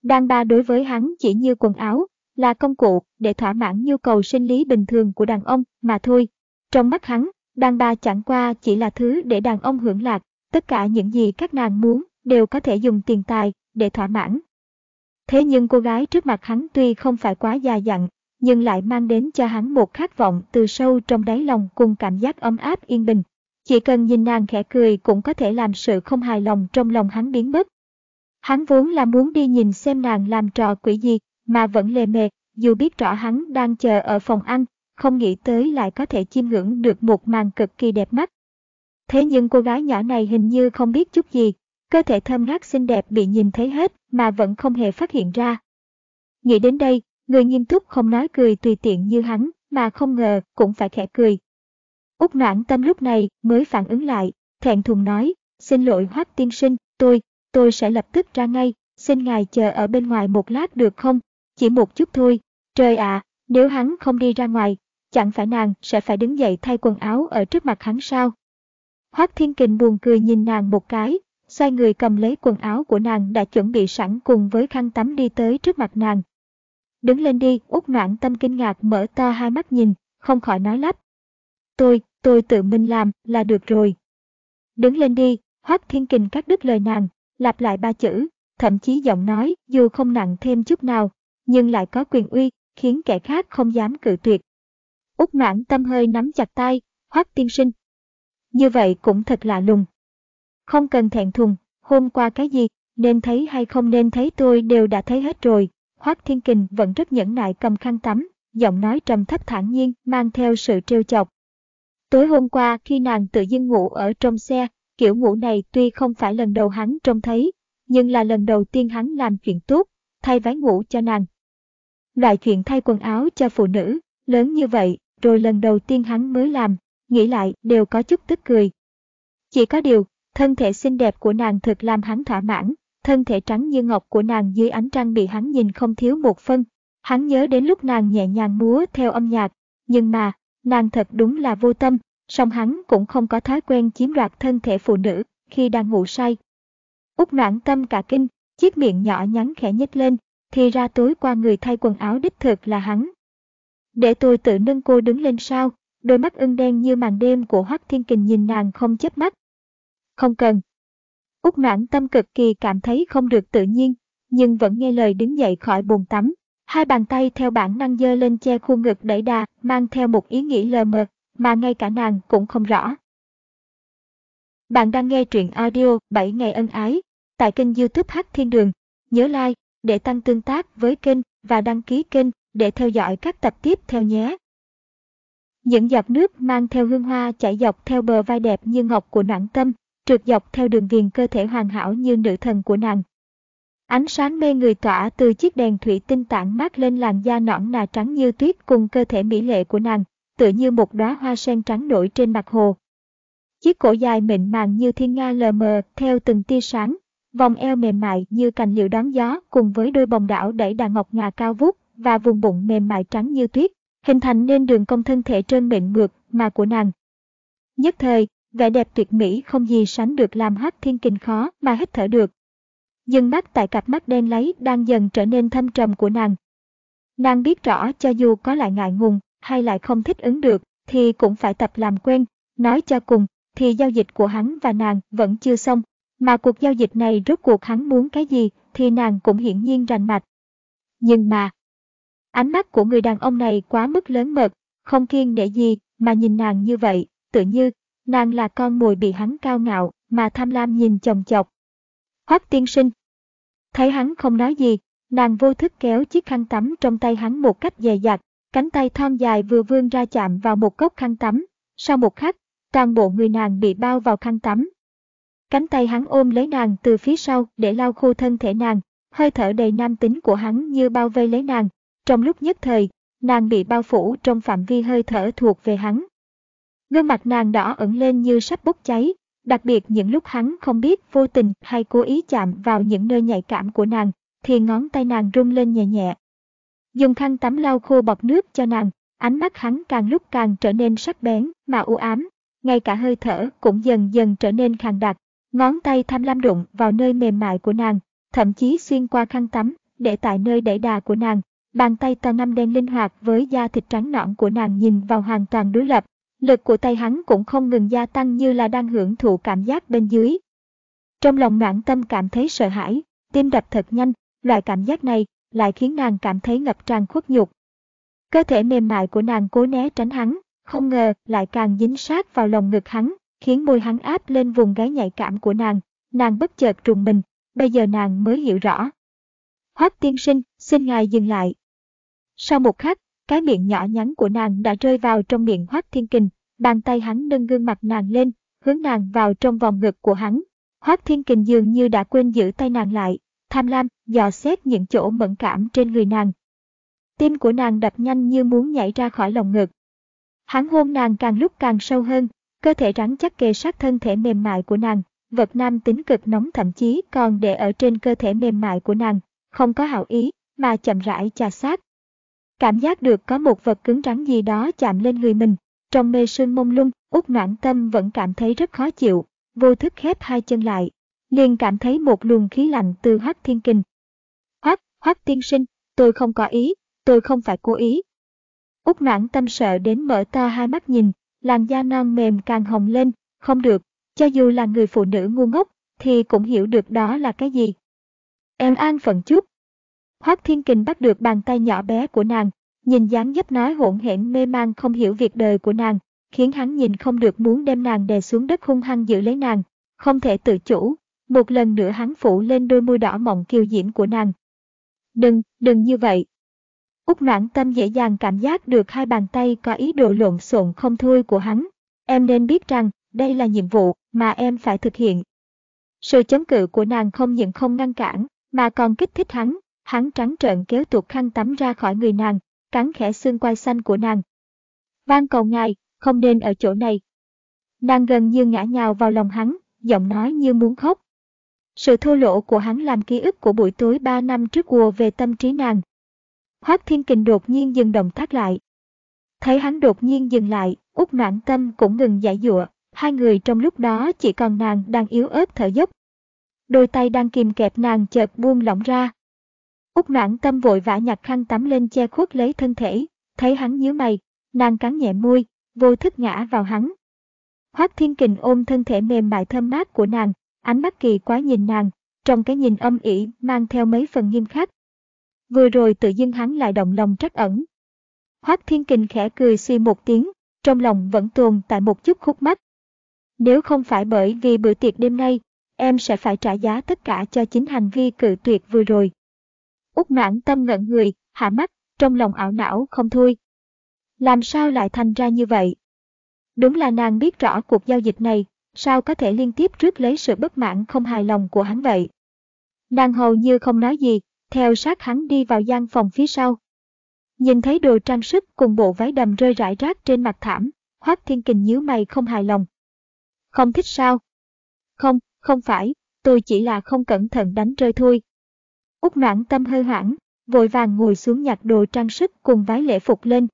[SPEAKER 1] Đàn bà đối với hắn chỉ như quần áo, là công cụ để thỏa mãn nhu cầu sinh lý bình thường của đàn ông mà thôi. Trong mắt hắn, đàn bà chẳng qua chỉ là thứ để đàn ông hưởng lạc, tất cả những gì các nàng muốn đều có thể dùng tiền tài để thỏa mãn. Thế nhưng cô gái trước mặt hắn tuy không phải quá già dặn, nhưng lại mang đến cho hắn một khát vọng từ sâu trong đáy lòng cùng cảm giác ấm áp yên bình. Chỉ cần nhìn nàng khẽ cười cũng có thể làm sự không hài lòng trong lòng hắn biến mất. Hắn vốn là muốn đi nhìn xem nàng làm trò quỷ gì, mà vẫn lề mề, dù biết rõ hắn đang chờ ở phòng ăn, không nghĩ tới lại có thể chiêm ngưỡng được một màn cực kỳ đẹp mắt. Thế nhưng cô gái nhỏ này hình như không biết chút gì, cơ thể thơm ngát xinh đẹp bị nhìn thấy hết mà vẫn không hề phát hiện ra. Nghĩ đến đây, người nghiêm túc không nói cười tùy tiện như hắn, mà không ngờ cũng phải khẽ cười. Úc noãn tâm lúc này mới phản ứng lại, thẹn thùng nói, xin lỗi hoác tiên sinh, tôi, tôi sẽ lập tức ra ngay, xin ngài chờ ở bên ngoài một lát được không? Chỉ một chút thôi, trời ạ, nếu hắn không đi ra ngoài, chẳng phải nàng sẽ phải đứng dậy thay quần áo ở trước mặt hắn sao? Hoác Thiên Kình buồn cười nhìn nàng một cái, xoay người cầm lấy quần áo của nàng đã chuẩn bị sẵn cùng với khăn tắm đi tới trước mặt nàng. Đứng lên đi, út noạn tâm kinh ngạc mở to hai mắt nhìn, không khỏi nói lắp. Tôi, tôi tự mình làm là được rồi. Đứng lên đi, Hoác Thiên Kình cắt đứt lời nàng, lặp lại ba chữ, thậm chí giọng nói dù không nặng thêm chút nào, nhưng lại có quyền uy, khiến kẻ khác không dám cự tuyệt. Úc mãn tâm hơi nắm chặt tay, Hoác tiên sinh. Như vậy cũng thật lạ lùng. Không cần thẹn thùng, hôm qua cái gì, nên thấy hay không nên thấy tôi đều đã thấy hết rồi. Hoác Thiên Kình vẫn rất nhẫn nại cầm khăn tắm, giọng nói trầm thấp thản nhiên, mang theo sự trêu chọc. Tối hôm qua khi nàng tự dưng ngủ ở trong xe, kiểu ngủ này tuy không phải lần đầu hắn trông thấy, nhưng là lần đầu tiên hắn làm chuyện tốt, thay váy ngủ cho nàng. Loại chuyện thay quần áo cho phụ nữ, lớn như vậy, rồi lần đầu tiên hắn mới làm, nghĩ lại đều có chút tức cười. Chỉ có điều, thân thể xinh đẹp của nàng thực làm hắn thỏa mãn, thân thể trắng như ngọc của nàng dưới ánh trăng bị hắn nhìn không thiếu một phân. Hắn nhớ đến lúc nàng nhẹ nhàng múa theo âm nhạc, nhưng mà, nàng thật đúng là vô tâm, song hắn cũng không có thói quen chiếm đoạt thân thể phụ nữ khi đang ngủ say. Úc noãn tâm cả kinh, chiếc miệng nhỏ nhắn khẽ nhếch lên, thì ra tối qua người thay quần áo đích thực là hắn. Để tôi tự nâng cô đứng lên sao, đôi mắt ưng đen như màn đêm của Hoắc Thiên Kình nhìn nàng không chớp mắt. Không cần. Úc noãn tâm cực kỳ cảm thấy không được tự nhiên, nhưng vẫn nghe lời đứng dậy khỏi bồn tắm. Hai bàn tay theo bản năng dơ lên che khu ngực đẩy đà, mang theo một ý nghĩ lờ mờ, mà ngay cả nàng cũng không rõ. Bạn đang nghe truyện audio 7 ngày ân ái tại kênh youtube Hát Thiên Đường. Nhớ like để tăng tương tác với kênh và đăng ký kênh để theo dõi các tập tiếp theo nhé. Những giọt nước mang theo hương hoa chảy dọc theo bờ vai đẹp như ngọc của noãn tâm, trượt dọc theo đường viền cơ thể hoàn hảo như nữ thần của nàng. Ánh sáng mê người tỏa từ chiếc đèn thủy tinh tản mát lên làn da nõn nà trắng như tuyết cùng cơ thể mỹ lệ của nàng, tựa như một đóa hoa sen trắng nổi trên mặt hồ. Chiếc cổ dài mịn màng như thiên nga lờ mờ theo từng tia sáng, vòng eo mềm mại như cành liễu đón gió cùng với đôi bồng đảo đẩy đà ngọc ngà cao vút và vùng bụng mềm mại trắng như tuyết, hình thành nên đường cong thân thể trơn mịn mượt mà của nàng. Nhất thời, vẻ đẹp tuyệt mỹ không gì sánh được làm Hoắc Thiên Kình khó mà hít thở được. Dừng mắt tại cặp mắt đen lấy đang dần trở nên thâm trầm của nàng. Nàng biết rõ cho dù có lại ngại ngùng hay lại không thích ứng được thì cũng phải tập làm quen, nói cho cùng thì giao dịch của hắn và nàng vẫn chưa xong, mà cuộc giao dịch này rốt cuộc hắn muốn cái gì thì nàng cũng hiển nhiên rành mạch. Nhưng mà, ánh mắt của người đàn ông này quá mức lớn mật, không kiên để gì mà nhìn nàng như vậy, tự như nàng là con mồi bị hắn cao ngạo mà tham lam nhìn chồng chọc. Hoắc tiên sinh. Thấy hắn không nói gì, nàng vô thức kéo chiếc khăn tắm trong tay hắn một cách dè dặt, cánh tay thon dài vừa vươn ra chạm vào một cốc khăn tắm. Sau một khắc, toàn bộ người nàng bị bao vào khăn tắm. Cánh tay hắn ôm lấy nàng từ phía sau để lau khô thân thể nàng, hơi thở đầy nam tính của hắn như bao vây lấy nàng. Trong lúc nhất thời, nàng bị bao phủ trong phạm vi hơi thở thuộc về hắn. Gương mặt nàng đỏ ẩn lên như sắp bốc cháy, đặc biệt những lúc hắn không biết vô tình hay cố ý chạm vào những nơi nhạy cảm của nàng, thì ngón tay nàng rung lên nhẹ nhẹ. Dùng khăn tắm lau khô bọt nước cho nàng, ánh mắt hắn càng lúc càng trở nên sắc bén mà u ám, ngay cả hơi thở cũng dần dần trở nên khàn đặc. Ngón tay tham lam đụng vào nơi mềm mại của nàng, thậm chí xuyên qua khăn tắm, để tại nơi đẩy đà của nàng. Bàn tay to năm đen linh hoạt với da thịt trắng nõn của nàng nhìn vào hoàn toàn đối lập, Lực của tay hắn cũng không ngừng gia tăng như là đang hưởng thụ cảm giác bên dưới. Trong lòng noãn tâm cảm thấy sợ hãi, tim đập thật nhanh, loại cảm giác này lại khiến nàng cảm thấy ngập tràn khuất nhục. Cơ thể mềm mại của nàng cố né tránh hắn, không ngờ lại càng dính sát vào lòng ngực hắn, khiến môi hắn áp lên vùng gáy nhạy cảm của nàng. Nàng bất chợt trùng mình, bây giờ nàng mới hiểu rõ. Hoác tiên sinh, xin ngài dừng lại. Sau một khắc, cái miệng nhỏ nhắn của nàng đã rơi vào trong miệng Hoác Thiên Kình, bàn tay hắn nâng gương mặt nàng lên, hướng nàng vào trong vòng ngực của hắn. Hoác Thiên Kình dường như đã quên giữ tay nàng lại, tham lam, dò xét những chỗ mẫn cảm trên người nàng. Tim của nàng đập nhanh như muốn nhảy ra khỏi lồng ngực. Hắn hôn nàng càng lúc càng sâu hơn, cơ thể rắn chắc kề sát thân thể mềm mại của nàng, vật nam tính cực nóng thậm chí còn để ở trên cơ thể mềm mại của nàng, không có hảo ý, mà chậm rãi chà sát, Cảm giác được có một vật cứng rắn gì đó chạm lên người mình. Trong mê sương mông lung, út noãn tâm vẫn cảm thấy rất khó chịu, vô thức khép hai chân lại. Liền cảm thấy một luồng khí lạnh từ hoắc thiên kình. Hoắc, hoắc tiên sinh, tôi không có ý, tôi không phải cố ý. Út noãn tâm sợ đến mở to hai mắt nhìn, làn da non mềm càng hồng lên, không được, cho dù là người phụ nữ ngu ngốc, thì cũng hiểu được đó là cái gì. Em an phận chút, Hoác Thiên Kình bắt được bàn tay nhỏ bé của nàng, nhìn dáng dấp nói hỗn hển mê man không hiểu việc đời của nàng, khiến hắn nhìn không được muốn đem nàng đè xuống đất hung hăng giữ lấy nàng, không thể tự chủ, một lần nữa hắn phủ lên đôi môi đỏ mọng kiều diễm của nàng. Đừng, đừng như vậy. Úc noãn tâm dễ dàng cảm giác được hai bàn tay có ý đồ lộn xộn không thôi của hắn. Em nên biết rằng, đây là nhiệm vụ mà em phải thực hiện. Sự chống cự của nàng không những không ngăn cản, mà còn kích thích hắn, hắn trắng trợn kéo tuột khăn tắm ra khỏi người nàng, cắn khẽ xương quai xanh của nàng. Van cầu ngài, không nên ở chỗ này. Nàng gần như ngã nhào vào lòng hắn, giọng nói như muốn khóc. Sự thô lỗ của hắn làm ký ức của buổi tối ba năm trước ùa về tâm trí nàng. Hoác Thiên Kình đột nhiên dừng động tác lại. Thấy hắn đột nhiên dừng lại, út noãn tâm cũng ngừng giải dụa, hai người trong lúc đó chỉ còn nàng đang yếu ớt thở dốc. Đôi tay đang kìm kẹp nàng chợt buông lỏng ra, Úc noãn tâm vội vã nhặt khăn tắm lên che khuất lấy thân thể, thấy hắn nhíu mày, nàng cắn nhẹ môi, vô thức ngã vào hắn. Hoác Thiên Kình ôm thân thể mềm mại thơm mát của nàng, ánh mắt kỳ quá nhìn nàng, trong cái nhìn âm ỉ mang theo mấy phần nghiêm khắc. Vừa rồi tự dưng hắn lại động lòng trắc ẩn. Hoác Thiên Kình khẽ cười suy một tiếng, trong lòng vẫn tồn tại một chút khúc mắc. Nếu không phải bởi vì bữa tiệc đêm nay, em sẽ phải trả giá tất cả cho chính hành vi cự tuyệt vừa rồi. Úc noãn tâm ngẩn người, hạ mắt, trong lòng ảo não không thôi. Làm sao lại thành ra như vậy? Đúng là nàng biết rõ cuộc giao dịch này, sao có thể liên tiếp trước lấy sự bất mãn không hài lòng của hắn vậy? Nàng hầu như không nói gì, theo sát hắn đi vào gian phòng phía sau. Nhìn thấy đồ trang sức cùng bộ váy đầm rơi rải rác trên mặt thảm, Hoác Thiên Kình nhíu mày không hài lòng. Không thích sao? Không, không phải, tôi chỉ là không cẩn thận đánh rơi thôi. Úc noãn tâm hơi hoảng, vội vàng ngồi xuống nhặt đồ trang sức cùng váy lễ phục lên.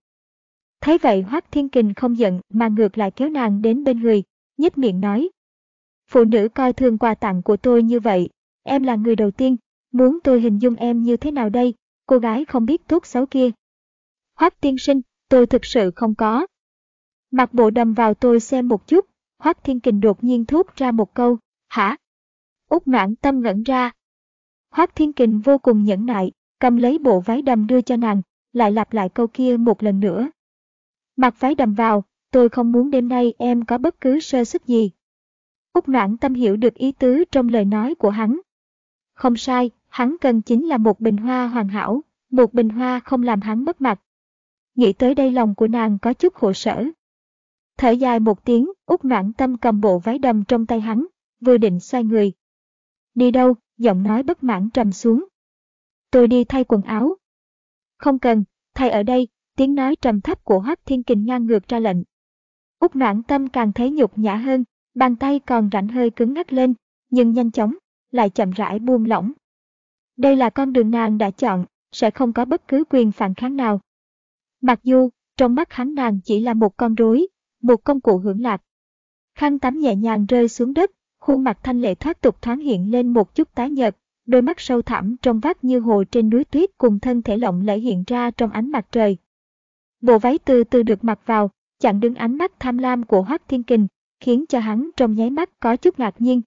[SPEAKER 1] Thấy vậy Hoác Thiên Kình không giận mà ngược lại kéo nàng đến bên người, nhếch miệng nói. Phụ nữ coi thường quà tặng của tôi như vậy, em là người đầu tiên, muốn tôi hình dung em như thế nào đây, cô gái không biết tốt xấu kia. Hoác tiên sinh, tôi thực sự không có. Mặt bộ đầm vào tôi xem một chút, Hoác Thiên Kình đột nhiên thốt ra một câu, hả? Út noãn tâm ngẩn ra. Hoác Thiên Kình vô cùng nhẫn nại, cầm lấy bộ váy đầm đưa cho nàng, lại lặp lại câu kia một lần nữa. Mặc váy đầm vào, tôi không muốn đêm nay em có bất cứ sơ sức gì. Úc noãn tâm hiểu được ý tứ trong lời nói của hắn. Không sai, hắn cần chính là một bình hoa hoàn hảo, một bình hoa không làm hắn mất mặt. Nghĩ tới đây lòng của nàng có chút khổ sở. Thở dài một tiếng, út noãn tâm cầm bộ váy đầm trong tay hắn, vừa định xoay người. Đi đâu, giọng nói bất mãn trầm xuống. Tôi đi thay quần áo. Không cần, thay ở đây, tiếng nói trầm thấp của Hoắc Thiên Kình ngang ngược ra lệnh. Úc noãn tâm càng thấy nhục nhã hơn, bàn tay còn rảnh hơi cứng ngắc lên, nhưng nhanh chóng, lại chậm rãi buông lỏng. Đây là con đường nàng đã chọn, sẽ không có bất cứ quyền phản kháng nào. Mặc dù, trong mắt hắn nàng chỉ là một con rối, một công cụ hưởng lạc. Khăn tắm nhẹ nhàng rơi xuống đất, khuôn mặt thanh lệ thoát tục thoáng hiện lên một chút tái nhợt, đôi mắt sâu thẳm trong vắt như hồ trên núi tuyết cùng thân thể lộng lẫy hiện ra trong ánh mặt trời. Bộ váy từ từ được mặc vào, chặn đứng ánh mắt tham lam của Hoắc Thiên Kình, khiến cho hắn trong nháy mắt có chút ngạc nhiên.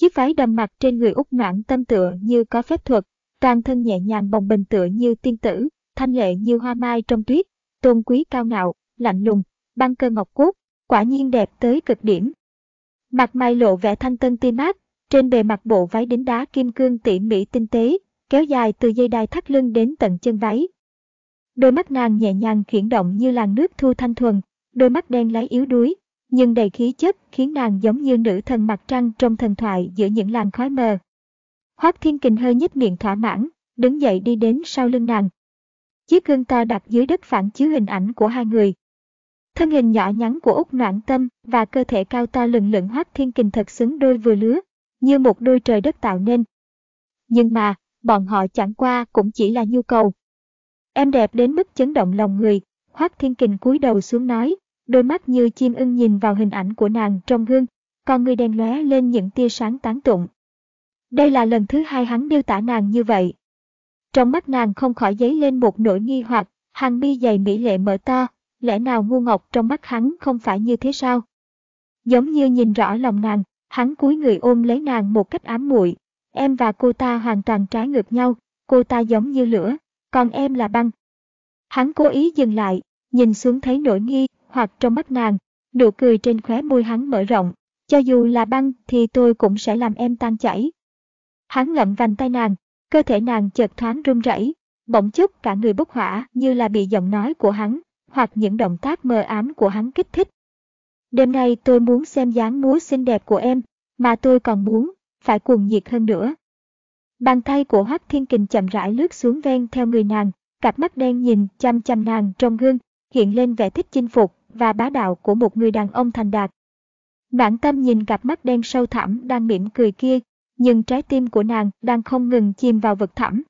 [SPEAKER 1] Chiếc váy đầm mặc trên người út noãn tâm tựa như có phép thuật, toàn thân nhẹ nhàng bồng bình tựa như tiên tử, thanh lệ như hoa mai trong tuyết, tôn quý cao ngạo, lạnh lùng, băng cơ ngọc cốt, quả nhiên đẹp tới cực điểm. Mặt mày lộ vẻ thanh tân tươi mát, trên bề mặt bộ váy đính đá kim cương tỉ mỉ tinh tế, kéo dài từ dây đai thắt lưng đến tận chân váy. Đôi mắt nàng nhẹ nhàng chuyển động như làn nước thu thanh thuần, đôi mắt đen láy yếu đuối, nhưng đầy khí chất khiến nàng giống như nữ thần mặt trăng trong thần thoại giữa những làn khói mờ. Hoác Thiên Kình hơi nhếch miệng thỏa mãn, đứng dậy đi đến sau lưng nàng. Chiếc gương to đặt dưới đất phản chiếu hình ảnh của hai người. Thân hình nhỏ nhắn của Úc Noãn Tâm và cơ thể cao to lừng lững Hoác Thiên Kình thật xứng đôi vừa lứa, như một đôi trời đất tạo nên. Nhưng mà, bọn họ chẳng qua cũng chỉ là nhu cầu. Em đẹp đến mức chấn động lòng người, Hoác Thiên Kình cúi đầu xuống nói, đôi mắt như chim ưng nhìn vào hình ảnh của nàng trong gương, con người đen lóe lên những tia sáng tán tụng. Đây là lần thứ hai hắn miêu tả nàng như vậy. Trong mắt nàng không khỏi dấy lên một nỗi nghi hoặc, hàng mi dày mỹ lệ mở to, lẽ nào ngu ngọc trong mắt hắn không phải như thế sao? Giống như nhìn rõ lòng nàng, hắn cúi người ôm lấy nàng một cách ám muội. Em và cô ta hoàn toàn trái ngược nhau, cô ta giống như lửa, còn em là băng. Hắn cố ý dừng lại, nhìn xuống thấy nỗi nghi hoặc trong mắt nàng, nụ cười trên khóe môi hắn mở rộng, cho dù là băng thì tôi cũng sẽ làm em tan chảy. Hắn ngậm vành tay nàng, cơ thể nàng chợt thoáng run rẩy, bỗng chốc cả người bốc hỏa như là bị giọng nói của hắn, hoặc những động tác mờ ám của hắn kích thích. Đêm nay tôi muốn xem dáng múa xinh đẹp của em, mà tôi còn muốn, phải cuồng nhiệt hơn nữa. Bàn tay của Hoắc Thiên Kình chậm rãi lướt xuống ven theo người nàng, cặp mắt đen nhìn chăm chăm nàng trong gương, hiện lên vẻ thích chinh phục, và bá đạo của một người đàn ông thành đạt. Bản tâm nhìn cặp mắt đen sâu thẳm đang mỉm cười kia, nhưng trái tim của nàng đang không ngừng chìm vào vực thẳm.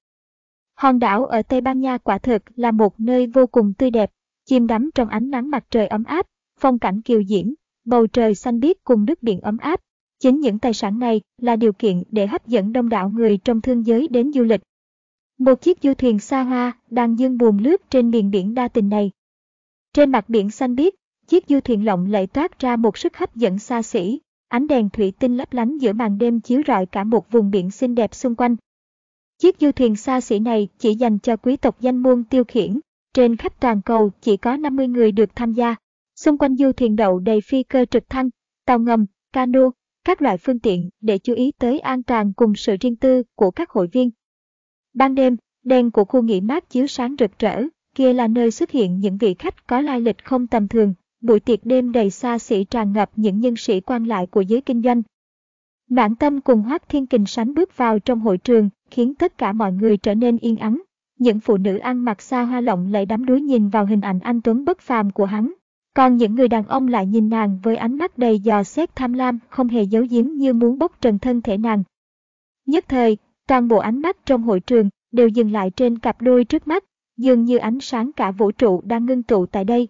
[SPEAKER 1] Hòn đảo ở Tây Ban Nha quả thực là một nơi vô cùng tươi đẹp, chìm đắm trong ánh nắng mặt trời ấm áp, phong cảnh kiều diễm, bầu trời xanh biếc cùng nước biển ấm áp. Chính những tài sản này là điều kiện để hấp dẫn đông đảo người trong thương giới đến du lịch. Một chiếc du thuyền xa hoa đang dương buồm lướt trên miền biển đa tình này, trên mặt biển xanh biếc, chiếc du thuyền lộng lẫy toát ra một sức hấp dẫn xa xỉ, ánh đèn thủy tinh lấp lánh giữa màn đêm chiếu rọi cả một vùng biển xinh đẹp xung quanh. Chiếc du thuyền xa xỉ này chỉ dành cho quý tộc danh môn tiêu khiển, trên khắp toàn cầu chỉ có 50 người được tham gia. Xung quanh du thuyền đậu đầy phi cơ trực thăng, tàu ngầm, cano, các loại phương tiện để chú ý tới an toàn cùng sự riêng tư của các hội viên. Ban đêm, đèn của khu nghỉ mát chiếu sáng rực rỡ, kia là nơi xuất hiện những vị khách có lai lịch không tầm thường, buổi tiệc đêm đầy xa xỉ tràn ngập những nhân sĩ quan lại của giới kinh doanh. Mãn tâm cùng Hoác Thiên Kình sánh bước vào trong hội trường, khiến tất cả mọi người trở nên yên ắng. Những phụ nữ ăn mặc xa hoa lộng lẫy đắm đuối nhìn vào hình ảnh anh Tuấn bất phàm của hắn. Còn những người đàn ông lại nhìn nàng với ánh mắt đầy dò xét tham lam, không hề giấu giếm như muốn bốc trần thân thể nàng. Nhất thời, toàn bộ ánh mắt trong hội trường đều dừng lại trên cặp đôi trước mắt, dường như ánh sáng cả vũ trụ đang ngưng tụ tại đây,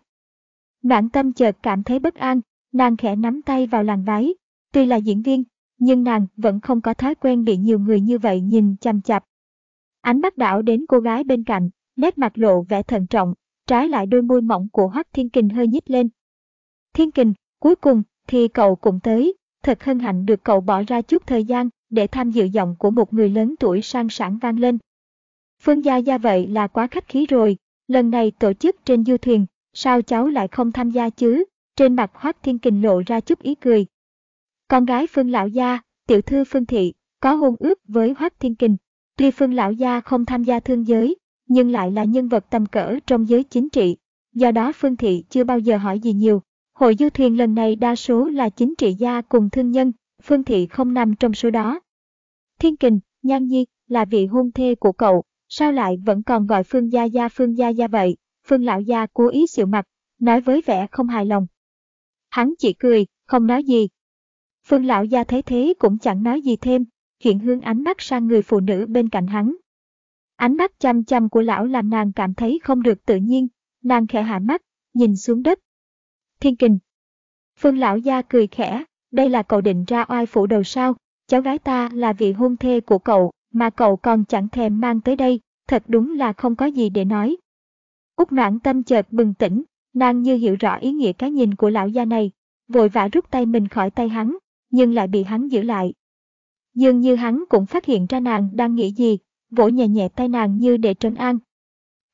[SPEAKER 1] Noãn tâm chợt cảm thấy bất an, nàng khẽ nắm tay vào làn váy. Tuy là diễn viên, nhưng nàng vẫn không có thói quen bị nhiều người như vậy nhìn chăm chặp. Ánh mắt đảo đến cô gái bên cạnh, nét mặt lộ vẻ thận trọng, trái lại đôi môi mỏng của Hoắc Thiên Kình hơi nhích lên. Thiên Kình, cuối cùng thì cậu cũng tới, thật hân hạnh được cậu bỏ ra chút thời gian để tham dự giọng của một người lớn tuổi sang sảng vang lên. Phương Gia Gia vậy là quá khách khí rồi, lần này tổ chức trên du thuyền, sao cháu lại không tham gia chứ? Trên mặt Hoác Thiên Kình lộ ra chút ý cười. Con gái Phương Lão Gia, tiểu thư Phương Thị, có hôn ước với Hoác Thiên Kình. Tuy Phương Lão Gia không tham gia thương giới, nhưng lại là nhân vật tầm cỡ trong giới chính trị. Do đó Phương Thị chưa bao giờ hỏi gì nhiều. Hội du thuyền lần này đa số là chính trị gia cùng thương nhân, Phương Thị không nằm trong số đó. Thiên Kình, Nhan Nhi, là vị hôn thê của cậu, sao lại vẫn còn gọi Phương Gia Gia Phương Gia Gia vậy? Phương Lão Gia cố ý xịu mặt, nói với vẻ không hài lòng. Hắn chỉ cười, không nói gì. Phương Lão Gia thấy thế cũng chẳng nói gì thêm, chuyển hướng ánh mắt sang người phụ nữ bên cạnh hắn. Ánh mắt chăm chăm của lão làm nàng cảm thấy không được tự nhiên, nàng khẽ hạ mắt, nhìn xuống đất. Thiên kình. Phương Lão Gia cười khẽ, đây là cậu định ra oai phủ đầu sao, cháu gái ta là vị hôn thê của cậu, mà cậu còn chẳng thèm mang tới đây, thật đúng là không có gì để nói. Úc noãn tâm chợt bừng tỉnh, nàng như hiểu rõ ý nghĩa cái nhìn của lão gia này, vội vã rút tay mình khỏi tay hắn, nhưng lại bị hắn giữ lại. Dường như hắn cũng phát hiện ra nàng đang nghĩ gì, vỗ nhẹ nhẹ tay nàng như để trấn an.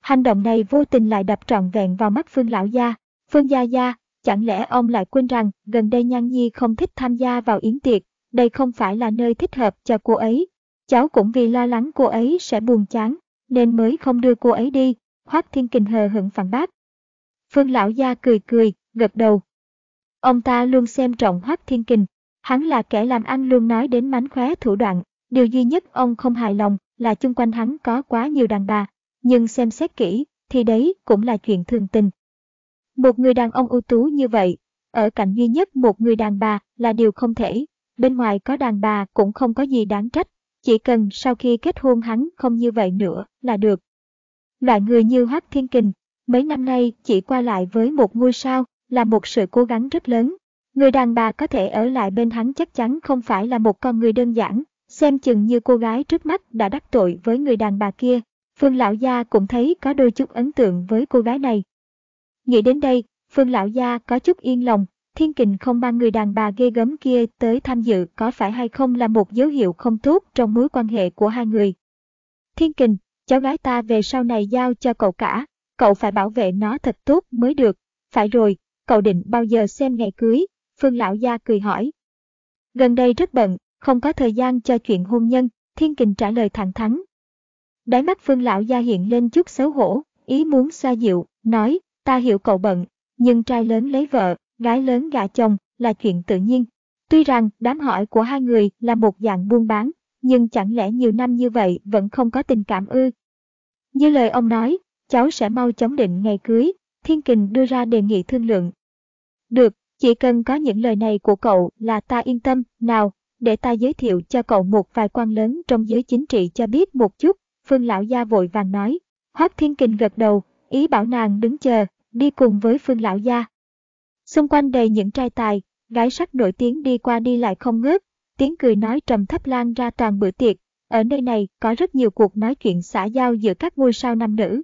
[SPEAKER 1] Hành động này vô tình lại đập trọn vẹn vào mắt Phương lão gia. Phương gia gia, chẳng lẽ ông lại quên rằng gần đây Nhan Nhi không thích tham gia vào yến tiệc, đây không phải là nơi thích hợp cho cô ấy. Cháu cũng vì lo lắng cô ấy sẽ buồn chán, nên mới không đưa cô ấy đi, Hoác Thiên Kình hờ hững phản bác. Phương lão gia cười cười, gật đầu. Ông ta luôn xem trọng Hoác Thiên Kình, hắn là kẻ làm ăn luôn nói đến mánh khóe thủ đoạn, điều duy nhất ông không hài lòng là chung quanh hắn có quá nhiều đàn bà, nhưng xem xét kỹ thì đấy cũng là chuyện thường tình. Một người đàn ông ưu tú như vậy, ở cạnh duy nhất một người đàn bà là điều không thể, bên ngoài có đàn bà cũng không có gì đáng trách, chỉ cần sau khi kết hôn hắn không như vậy nữa là được. Loại người như Hoắc Thiên Kình, mấy năm nay chỉ qua lại với một ngôi sao là một sự cố gắng rất lớn. Người đàn bà có thể ở lại bên hắn chắc chắn không phải là một con người đơn giản, xem chừng như cô gái trước mắt đã đắc tội với người đàn bà kia. Phương Lão Gia cũng thấy có đôi chút ấn tượng với cô gái này. Nghĩ đến đây, Phương Lão Gia có chút yên lòng, Thiên Kình không mang người đàn bà ghê gớm kia tới tham dự có phải hay không là một dấu hiệu không tốt trong mối quan hệ của hai người. Thiên Kình, cháu gái ta về sau này giao cho cậu cả, cậu phải bảo vệ nó thật tốt mới được. Phải rồi, cậu định bao giờ xem ngày cưới? Phương Lão Gia cười hỏi. Gần đây rất bận, không có thời gian cho chuyện hôn nhân, Thiên Kình trả lời thẳng thắn. Đáy mắt Phương Lão Gia hiện lên chút xấu hổ, ý muốn xoa dịu, nói, ta hiểu cậu bận, nhưng trai lớn lấy vợ, gái lớn gả chồng là chuyện tự nhiên. Tuy rằng đám hỏi của hai người là một dạng buôn bán, nhưng chẳng lẽ nhiều năm như vậy vẫn không có tình cảm ư? Như lời ông nói, cháu sẽ mau chóng định ngày cưới, Thiên Kình đưa ra đề nghị thương lượng. Được, chỉ cần có những lời này của cậu là ta yên tâm, nào, để ta giới thiệu cho cậu một vài quan lớn trong giới chính trị cho biết một chút, Phương Lão Gia vội vàng nói. Hoác Thiên Kình gật đầu, ý bảo nàng đứng chờ, đi cùng với Phương Lão Gia. Xung quanh đầy những trai tài, gái sắc nổi tiếng đi qua đi lại không ngớt, tiếng cười nói trầm thấp lan ra toàn bữa tiệc. Ở nơi này có rất nhiều cuộc nói chuyện xã giao giữa các ngôi sao nam nữ.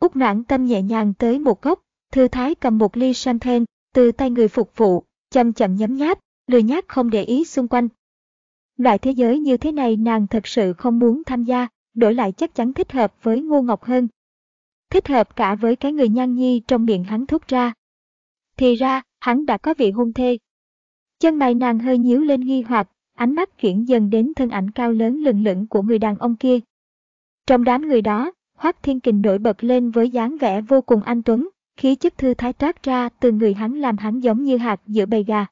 [SPEAKER 1] Úc noãn tâm nhẹ nhàng tới một góc, thư thái cầm một ly champagne từ tay người phục vụ, chậm chậm nhấm nháp, lười nhác không để ý xung quanh. Loại thế giới như thế này nàng thật sự không muốn tham gia, đổi lại chắc chắn thích hợp với Ngô Ngọc hơn. Thích hợp cả với cái người nhan nhi trong miệng hắn thốt ra. Thì ra, hắn đã có vị hôn thê. Chân mày nàng hơi nhíu lên nghi hoặc, ánh mắt chuyển dần đến thân ảnh cao lớn lừng lững của người đàn ông kia. Trong đám người đó, Hoắc Thiên Kình nổi bật lên với dáng vẻ vô cùng anh tuấn, khí chất thư thái toát ra từ người hắn làm hắn giống như hạt giữa bầy gà.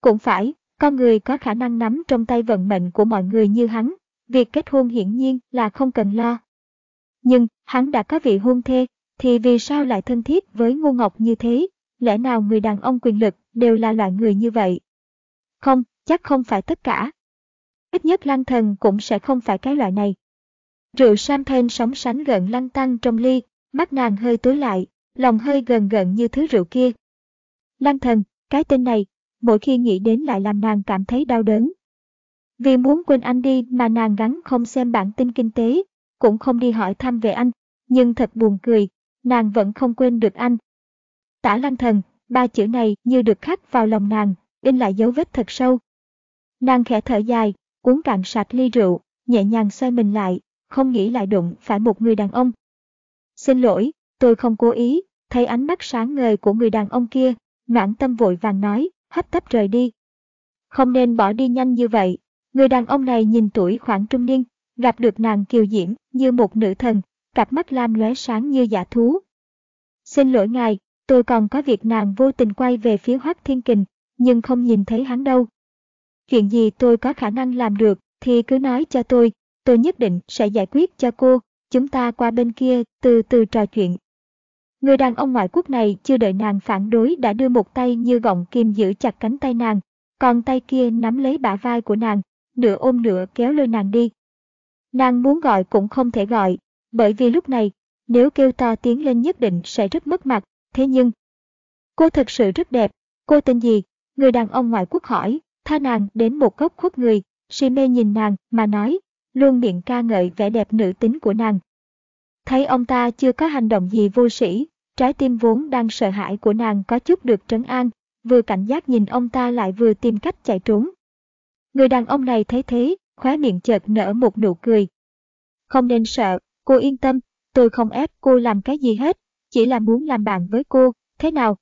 [SPEAKER 1] Cũng phải, con người có khả năng nắm trong tay vận mệnh của mọi người như hắn, việc kết hôn hiển nhiên là không cần lo. Nhưng, hắn đã có vị hôn thê, thì vì sao lại thân thiết với Ngô Ngọc như thế? Lẽ nào người đàn ông quyền lực đều là loại người như vậy? Không, chắc không phải tất cả. Ít nhất lăng thần cũng sẽ không phải cái loại này. Rượu champagne sóng sánh gần lăng tăng trong ly, mắt nàng hơi tối lại, lòng hơi gần gần như thứ rượu kia. Lăng thần, cái tên này, mỗi khi nghĩ đến lại làm nàng cảm thấy đau đớn. Vì muốn quên anh đi mà nàng gắn không xem bản tin kinh tế, cũng không đi hỏi thăm về anh, nhưng thật buồn cười, nàng vẫn không quên được anh. Tả lăng thần, ba chữ này như được khắc vào lòng nàng, in lại dấu vết thật sâu. Nàng khẽ thở dài, uống cạn sạch ly rượu, nhẹ nhàng xoay mình lại, không nghĩ lại đụng phải một người đàn ông. Xin lỗi, tôi không cố ý, thấy ánh mắt sáng ngời của người đàn ông kia, noãn tâm vội vàng nói, hấp tấp rời đi. Không nên bỏ đi nhanh như vậy, người đàn ông này nhìn tuổi khoảng trung niên, gặp được nàng kiều diễm như một nữ thần, cặp mắt lam lóe sáng như giả thú. Xin lỗi ngài, tôi còn có việc nàng vô tình quay về phía Hoắc Thiên Kình, nhưng không nhìn thấy hắn đâu. Chuyện gì tôi có khả năng làm được thì cứ nói cho tôi, tôi nhất định sẽ giải quyết cho cô, chúng ta qua bên kia từ từ trò chuyện. Người đàn ông ngoại quốc này chưa đợi nàng phản đối đã đưa một tay như gọng kim giữ chặt cánh tay nàng, còn tay kia nắm lấy bả vai của nàng, nửa ôm nửa kéo lôi nàng đi. Nàng muốn gọi cũng không thể gọi, bởi vì lúc này, nếu kêu to tiếng lên nhất định sẽ rất mất mặt, thế nhưng... Cô thật sự rất đẹp, cô tên gì? Người đàn ông ngoại quốc hỏi, tha nàng đến một góc khuất người, si mê nhìn nàng mà nói, luôn miệng ca ngợi vẻ đẹp nữ tính của nàng. Thấy ông ta chưa có hành động gì vô sĩ, trái tim vốn đang sợ hãi của nàng có chút được trấn an, vừa cảnh giác nhìn ông ta lại vừa tìm cách chạy trốn. Người đàn ông này thấy thế, khóe miệng chợt nở một nụ cười. Không nên sợ, cô yên tâm, tôi không ép cô làm cái gì hết, chỉ là muốn làm bạn với cô, thế nào?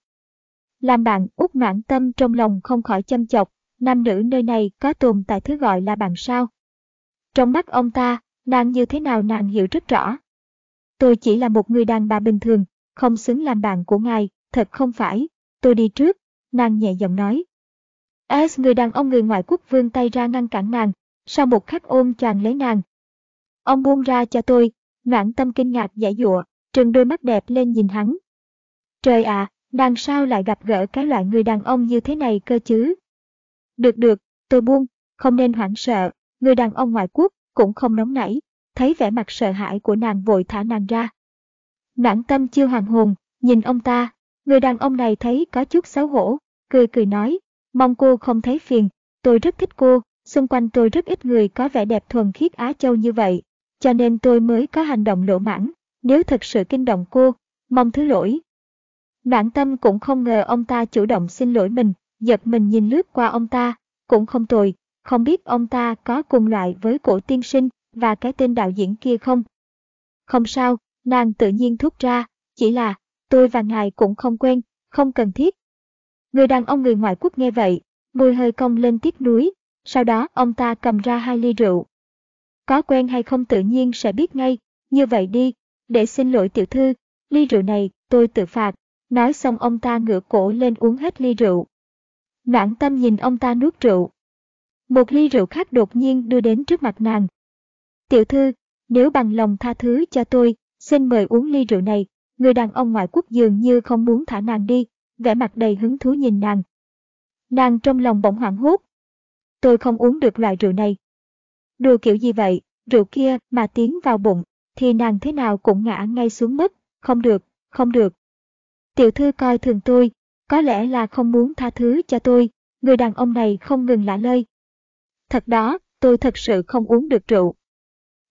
[SPEAKER 1] Làm bạn út noãn tâm trong lòng không khỏi châm chọc, nam nữ nơi này có tồn tại thứ gọi là bạn sao. Trong mắt ông ta, nàng như thế nào nàng hiểu rất rõ. Tôi chỉ là một người đàn bà bình thường, không xứng làm bạn của ngài, thật không phải, tôi đi trước, nàng nhẹ giọng nói. S người đàn ông người ngoại quốc vươn tay ra ngăn cản nàng, sau một khắc ôm chàng lấy nàng. Ông buông ra cho tôi, noãn tâm kinh ngạc giải dụa, trừng đôi mắt đẹp lên nhìn hắn. Trời ạ, đằng sao lại gặp gỡ cái loại người đàn ông như thế này cơ chứ? Được được, tôi buông, không nên hoảng sợ, người đàn ông ngoại quốc cũng không nóng nảy, thấy vẻ mặt sợ hãi của nàng vội thả nàng ra. Noãn tâm chưa hoàn hồn, nhìn ông ta, người đàn ông này thấy có chút xấu hổ, cười cười nói, mong cô không thấy phiền, tôi rất thích cô, xung quanh tôi rất ít người có vẻ đẹp thuần khiết Á Châu như vậy, cho nên tôi mới có hành động lỗ mãng, nếu thật sự kinh động cô, mong thứ lỗi. Noãn tâm cũng không ngờ ông ta chủ động xin lỗi mình, giật mình nhìn lướt qua ông ta, cũng không tồi, không biết ông ta có cùng loại với cổ tiên sinh và cái tên đạo diễn kia không? Không sao, nàng tự nhiên thúc ra, chỉ là, tôi và ngài cũng không quen, không cần thiết. Người đàn ông người ngoại quốc nghe vậy, môi hơi cong lên tiếc núi, sau đó ông ta cầm ra hai ly rượu. Có quen hay không tự nhiên sẽ biết ngay, như vậy đi, để xin lỗi tiểu thư, ly rượu này tôi tự phạt. Nói xong ông ta ngửa cổ lên uống hết ly rượu. Noãn tâm nhìn ông ta nuốt rượu. Một ly rượu khác đột nhiên đưa đến trước mặt nàng. Tiểu thư, nếu bằng lòng tha thứ cho tôi, xin mời uống ly rượu này. Người đàn ông ngoại quốc dường như không muốn thả nàng đi, vẻ mặt đầy hứng thú nhìn nàng. Nàng trong lòng bỗng hoảng hốt. Tôi không uống được loại rượu này. Đùa kiểu gì vậy, rượu kia mà tiến vào bụng, thì nàng thế nào cũng ngã ngay xuống mất. Không được, không được. Tiểu thư coi thường tôi, có lẽ là không muốn tha thứ cho tôi, người đàn ông này không ngừng lả lơi. Thật đó, tôi thật sự không uống được rượu.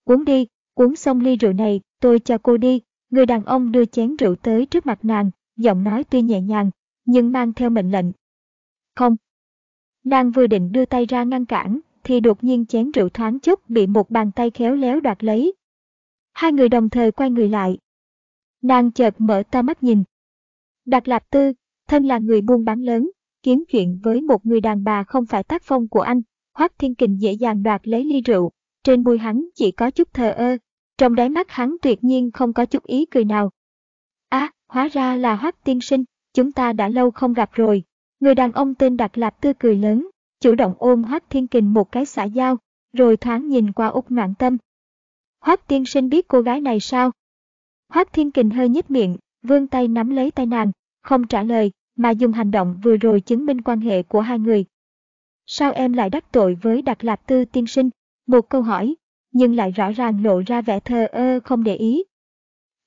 [SPEAKER 1] Uống đi, uống xong ly rượu này, tôi cho cô đi. Người đàn ông đưa chén rượu tới trước mặt nàng, giọng nói tuy nhẹ nhàng, nhưng mang theo mệnh lệnh. Không. Nàng vừa định đưa tay ra ngăn cản, thì đột nhiên chén rượu thoáng chốc bị một bàn tay khéo léo đoạt lấy. Hai người đồng thời quay người lại. Nàng chợt mở to mắt nhìn. Đạt Lạp Tư, thân là người buôn bán lớn, kiếm chuyện với một người đàn bà không phải tác phong của anh. Hoác Thiên Kình dễ dàng đoạt lấy ly rượu, trên môi hắn chỉ có chút thờ ơ, trong đáy mắt hắn tuyệt nhiên không có chút ý cười nào. À, hóa ra là Hoác Tiên Sinh, chúng ta đã lâu không gặp rồi. Người đàn ông tên Đạt Lạp Tư cười lớn, chủ động ôm Hoác Thiên Kình một cái xả dao, rồi thoáng nhìn qua út ngạn tâm. Hoác Tiên Sinh biết cô gái này sao? Hoác Thiên Kình hơi nhếch miệng, vươn tay nắm lấy tay nàng, không trả lời, mà dùng hành động vừa rồi chứng minh quan hệ của hai người. Sao em lại đắc tội với Đạt Lạp Tư tiên sinh? Một câu hỏi, nhưng lại rõ ràng lộ ra vẻ thờ ơ không để ý.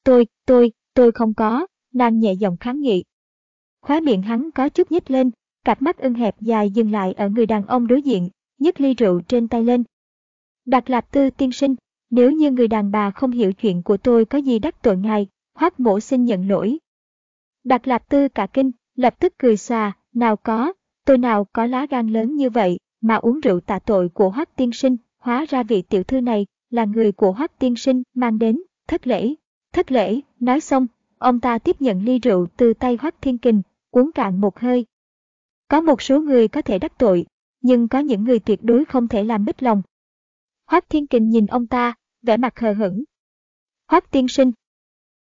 [SPEAKER 1] Tôi, tôi, tôi không có, nàng nhẹ giọng kháng nghị. Khóe miệng hắn có chút nhếch lên, cặp mắt ưng hẹp dài dừng lại ở người đàn ông đối diện, nhấc ly rượu trên tay lên. Đạt lạp tư tiên sinh, nếu như người đàn bà không hiểu chuyện của tôi có gì đắc tội ngài, hoác mổ xin nhận lỗi. Đặt lạp tư cả kinh, lập tức cười xòa, nào có, tôi nào có lá gan lớn như vậy, mà uống rượu tạ tội của hoác tiên sinh, hóa ra vị tiểu thư này là người của hoác tiên sinh mang đến, thất lễ, thất lễ, nói xong, ông ta tiếp nhận ly rượu từ tay hoác thiên kình, uống cạn một hơi. Có một số người có thể đắc tội, nhưng có những người tuyệt đối không thể làm bích lòng. Hoác thiên kình nhìn ông ta, vẻ mặt hờ hững. Hoắc tiên sinh.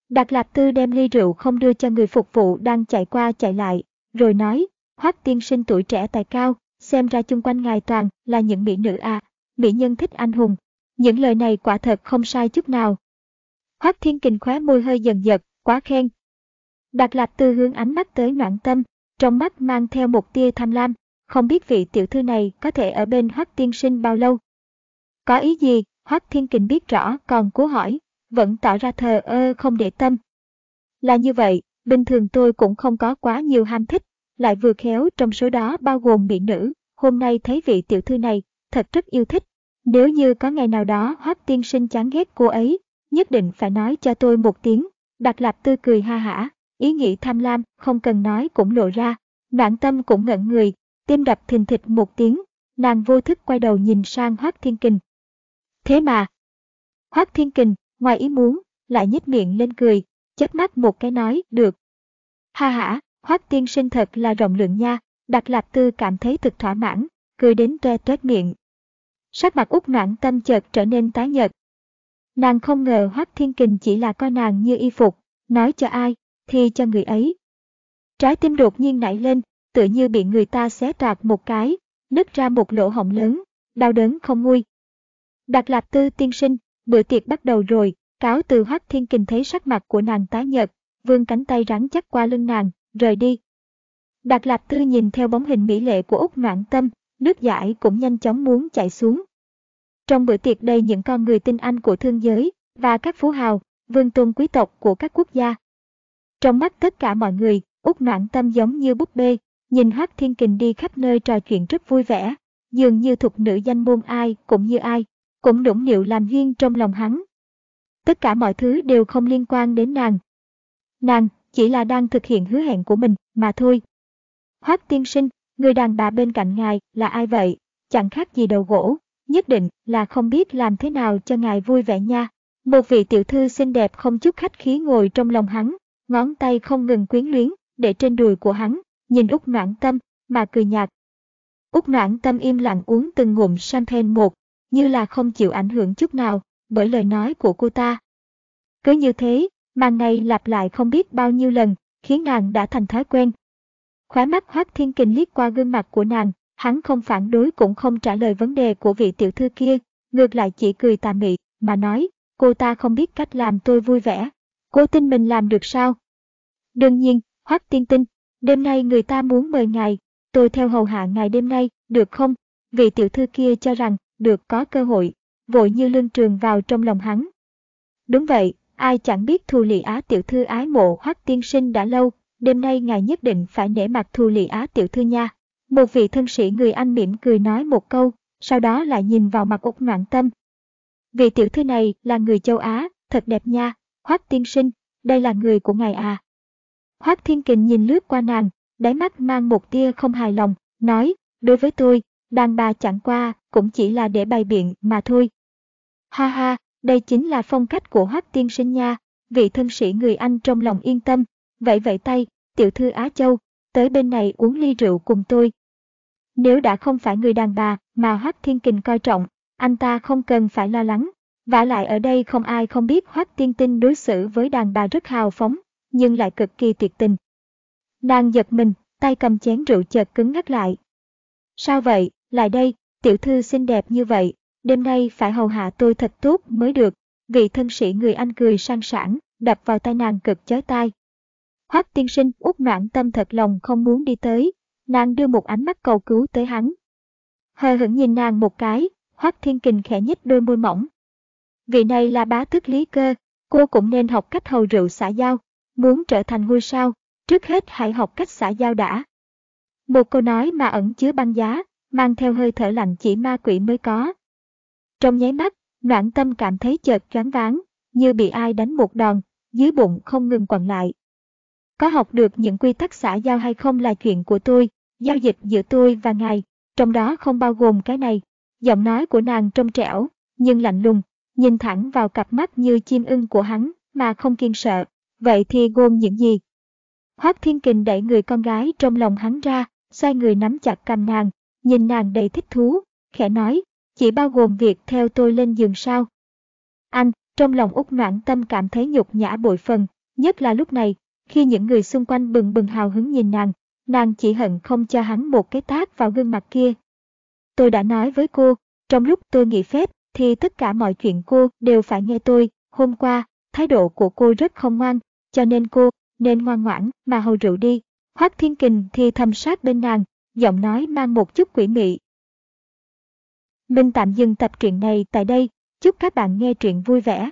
[SPEAKER 1] Đạt Lạp Tư đem ly rượu không đưa cho người phục vụ đang chạy qua chạy lại, rồi nói, Hoắc tiên sinh tuổi trẻ tài cao, xem ra chung quanh ngài toàn là những mỹ nữ à, mỹ nhân thích anh hùng. Những lời này quả thật không sai chút nào. Hoắc thiên kình khóe môi hơi dần dật, quá khen. Đạt Lạp Tư hướng ánh mắt tới Noãn tâm, trong mắt mang theo một tia tham lam, không biết vị tiểu thư này có thể ở bên Hoắc tiên sinh bao lâu. Có ý gì, Hoác Thiên Kình biết rõ còn cố hỏi, vẫn tỏ ra thờ ơ không để tâm. Là như vậy, bình thường tôi cũng không có quá nhiều ham thích, lại vừa khéo trong số đó bao gồm mỹ nữ, hôm nay thấy vị tiểu thư này, thật rất yêu thích. Nếu như có ngày nào đó Hoác Tiên Sinh chán ghét cô ấy, nhất định phải nói cho tôi một tiếng. Đặt lạp tư cười ha hả, ý nghĩ tham lam, không cần nói cũng lộ ra. Nạn tâm cũng ngẩn người, tim đập thình thịch một tiếng, nàng vô thức quay đầu nhìn sang Hoác Thiên Kình, Thế mà, Hoác Thiên Kình, ngoài ý muốn, lại nhếch miệng lên cười, chớp mắt một cái nói, được. Ha hả, Hoác Tiên sinh thật là rộng lượng nha, Đạt Lạp Tư cảm thấy thực thỏa mãn, cười đến toe toét miệng. Sắc mặt út noãn tâm chợt trở nên tái nhợt. Nàng không ngờ Hoác Thiên Kình chỉ là coi nàng như y phục, nói cho ai, thì cho người ấy. Trái tim đột nhiên nảy lên, tự như bị người ta xé toạc một cái, nứt ra một lỗ hổng lớn, đau đớn không nguôi, Đạt Lạp Tư tiên sinh, bữa tiệc bắt đầu rồi, cáo từ Hoắc Thiên Kình thấy sắc mặt của nàng tái nhợt, vươn cánh tay rắn chắc qua lưng nàng, rời đi. Đạt Lạp Tư nhìn theo bóng hình mỹ lệ của Úc Noãn Tâm, nước giải cũng nhanh chóng muốn chạy xuống. Trong bữa tiệc đầy những con người tinh anh của thương giới và các phú hào, vương tôn quý tộc của các quốc gia. Trong mắt tất cả mọi người, Úc Noãn Tâm giống như búp bê, nhìn Hoắc Thiên Kình đi khắp nơi trò chuyện rất vui vẻ, dường như thuộc nữ danh môn ai cũng như ai, cũng nũng nịu làm duyên trong lòng hắn. Tất cả mọi thứ đều không liên quan đến nàng. Nàng chỉ là đang thực hiện hứa hẹn của mình mà thôi. Hoác tiên sinh, người đàn bà bên cạnh ngài là ai vậy? Chẳng khác gì đầu gỗ, nhất định là không biết làm thế nào cho ngài vui vẻ nha. Một vị tiểu thư xinh đẹp không chút khách khí ngồi trong lòng hắn, ngón tay không ngừng quyến luyến, để trên đùi của hắn, nhìn út noãn tâm, mà cười nhạt. út noãn tâm im lặng uống từng ngụm champagne một, như là không chịu ảnh hưởng chút nào bởi lời nói của cô ta. Cứ như thế, màn này lặp lại không biết bao nhiêu lần, khiến nàng đã thành thói quen. Khóe mắt Hoác Thiên Kình liếc qua gương mặt của nàng, hắn không phản đối cũng không trả lời vấn đề của vị tiểu thư kia, ngược lại chỉ cười tà mị, mà nói, cô ta không biết cách làm tôi vui vẻ. Cô tin mình làm được sao? Đương nhiên, Hoác Tiên Tinh, đêm nay người ta muốn mời ngài, tôi theo hầu hạ ngài đêm nay, được không? Vị tiểu thư kia cho rằng được có cơ hội, vội như lưng trường vào trong lòng hắn. Đúng vậy, ai chẳng biết Thu Lị Á tiểu thư ái mộ Hoắc tiên sinh đã lâu, đêm nay ngài nhất định phải nể mặt Thu Lị Á tiểu thư nha. Một vị thân sĩ người Anh mỉm cười nói một câu, sau đó lại nhìn vào mặt Úc Ngoạn Tâm. Vị tiểu thư này là người châu Á, thật đẹp nha, Hoắc tiên sinh, đây là người của ngài à. Hoắc Thiên Kình nhìn lướt qua nàng, đáy mắt mang một tia không hài lòng, nói, đối với tôi, đàn bà chẳng qua cũng chỉ là để bày biện mà thôi. Ha ha, đây chính là phong cách của Hoắc tiên sinh nha, vị thân sĩ người Anh trong lòng yên tâm, vậy vậy tay, tiểu thư Á Châu, tới bên này uống ly rượu cùng tôi. Nếu đã không phải người đàn bà mà Hoắc Thiên Kình coi trọng, anh ta không cần phải lo lắng. Vả lại ở đây không ai không biết Hoắc Tiên Tinh đối xử với đàn bà rất hào phóng, nhưng lại cực kỳ tuyệt tình. Nàng giật mình, tay cầm chén rượu chợt cứng ngắt lại. Sao vậy, lại đây, tiểu thư xinh đẹp như vậy, đêm nay phải hầu hạ tôi thật tốt mới được. Vị thân sĩ người Anh cười sang sảng, đập vào tay nàng cực chói tai. Hoắc tiên sinh út noạn tâm thật lòng không muốn đi tới, nàng đưa một ánh mắt cầu cứu tới hắn. Hờ hững nhìn nàng một cái, Hoắc thiên kình khẽ nhích đôi môi mỏng. Vị này là bá tước lý cơ, cô cũng nên học cách hầu rượu xã giao, Muốn trở thành ngôi sao, trước hết hãy học cách xã giao đã. Một câu nói mà ẩn chứa băng giá, mang theo hơi thở lạnh chỉ ma quỷ mới có. Trong nháy mắt, noãn tâm cảm thấy chợt choáng váng, như bị ai đánh một đòn, dưới bụng không ngừng quặn lại. Có học được những quy tắc xã giao hay không là chuyện của tôi, giao dịch giữa tôi và ngài, trong đó không bao gồm cái này. Giọng nói của nàng trong trẻo, nhưng lạnh lùng, nhìn thẳng vào cặp mắt như chim ưng của hắn mà không kiên sợ. Vậy thì gồm những gì? Hoác Thiên Kình đẩy người con gái trong lòng hắn ra, xoay người nắm chặt cầm nàng, nhìn nàng đầy thích thú, khẽ nói, chỉ bao gồm việc theo tôi lên giường sao. Anh, trong lòng út noãn tâm cảm thấy nhục nhã bội phần, nhất là lúc này, khi những người xung quanh bừng bừng hào hứng nhìn nàng, nàng chỉ hận không cho hắn một cái tát vào gương mặt kia. Tôi đã nói với cô, trong lúc tôi nghỉ phép, thì tất cả mọi chuyện cô đều phải nghe tôi. Hôm qua, thái độ của cô rất không ngoan, cho nên cô nên ngoan ngoãn mà hầu rượu đi. Hoác Thiên Kình thì thầm sát bên nàng, giọng nói mang một chút quỷ mị. Mình tạm dừng tập truyện này tại đây, chúc các bạn nghe truyện vui vẻ.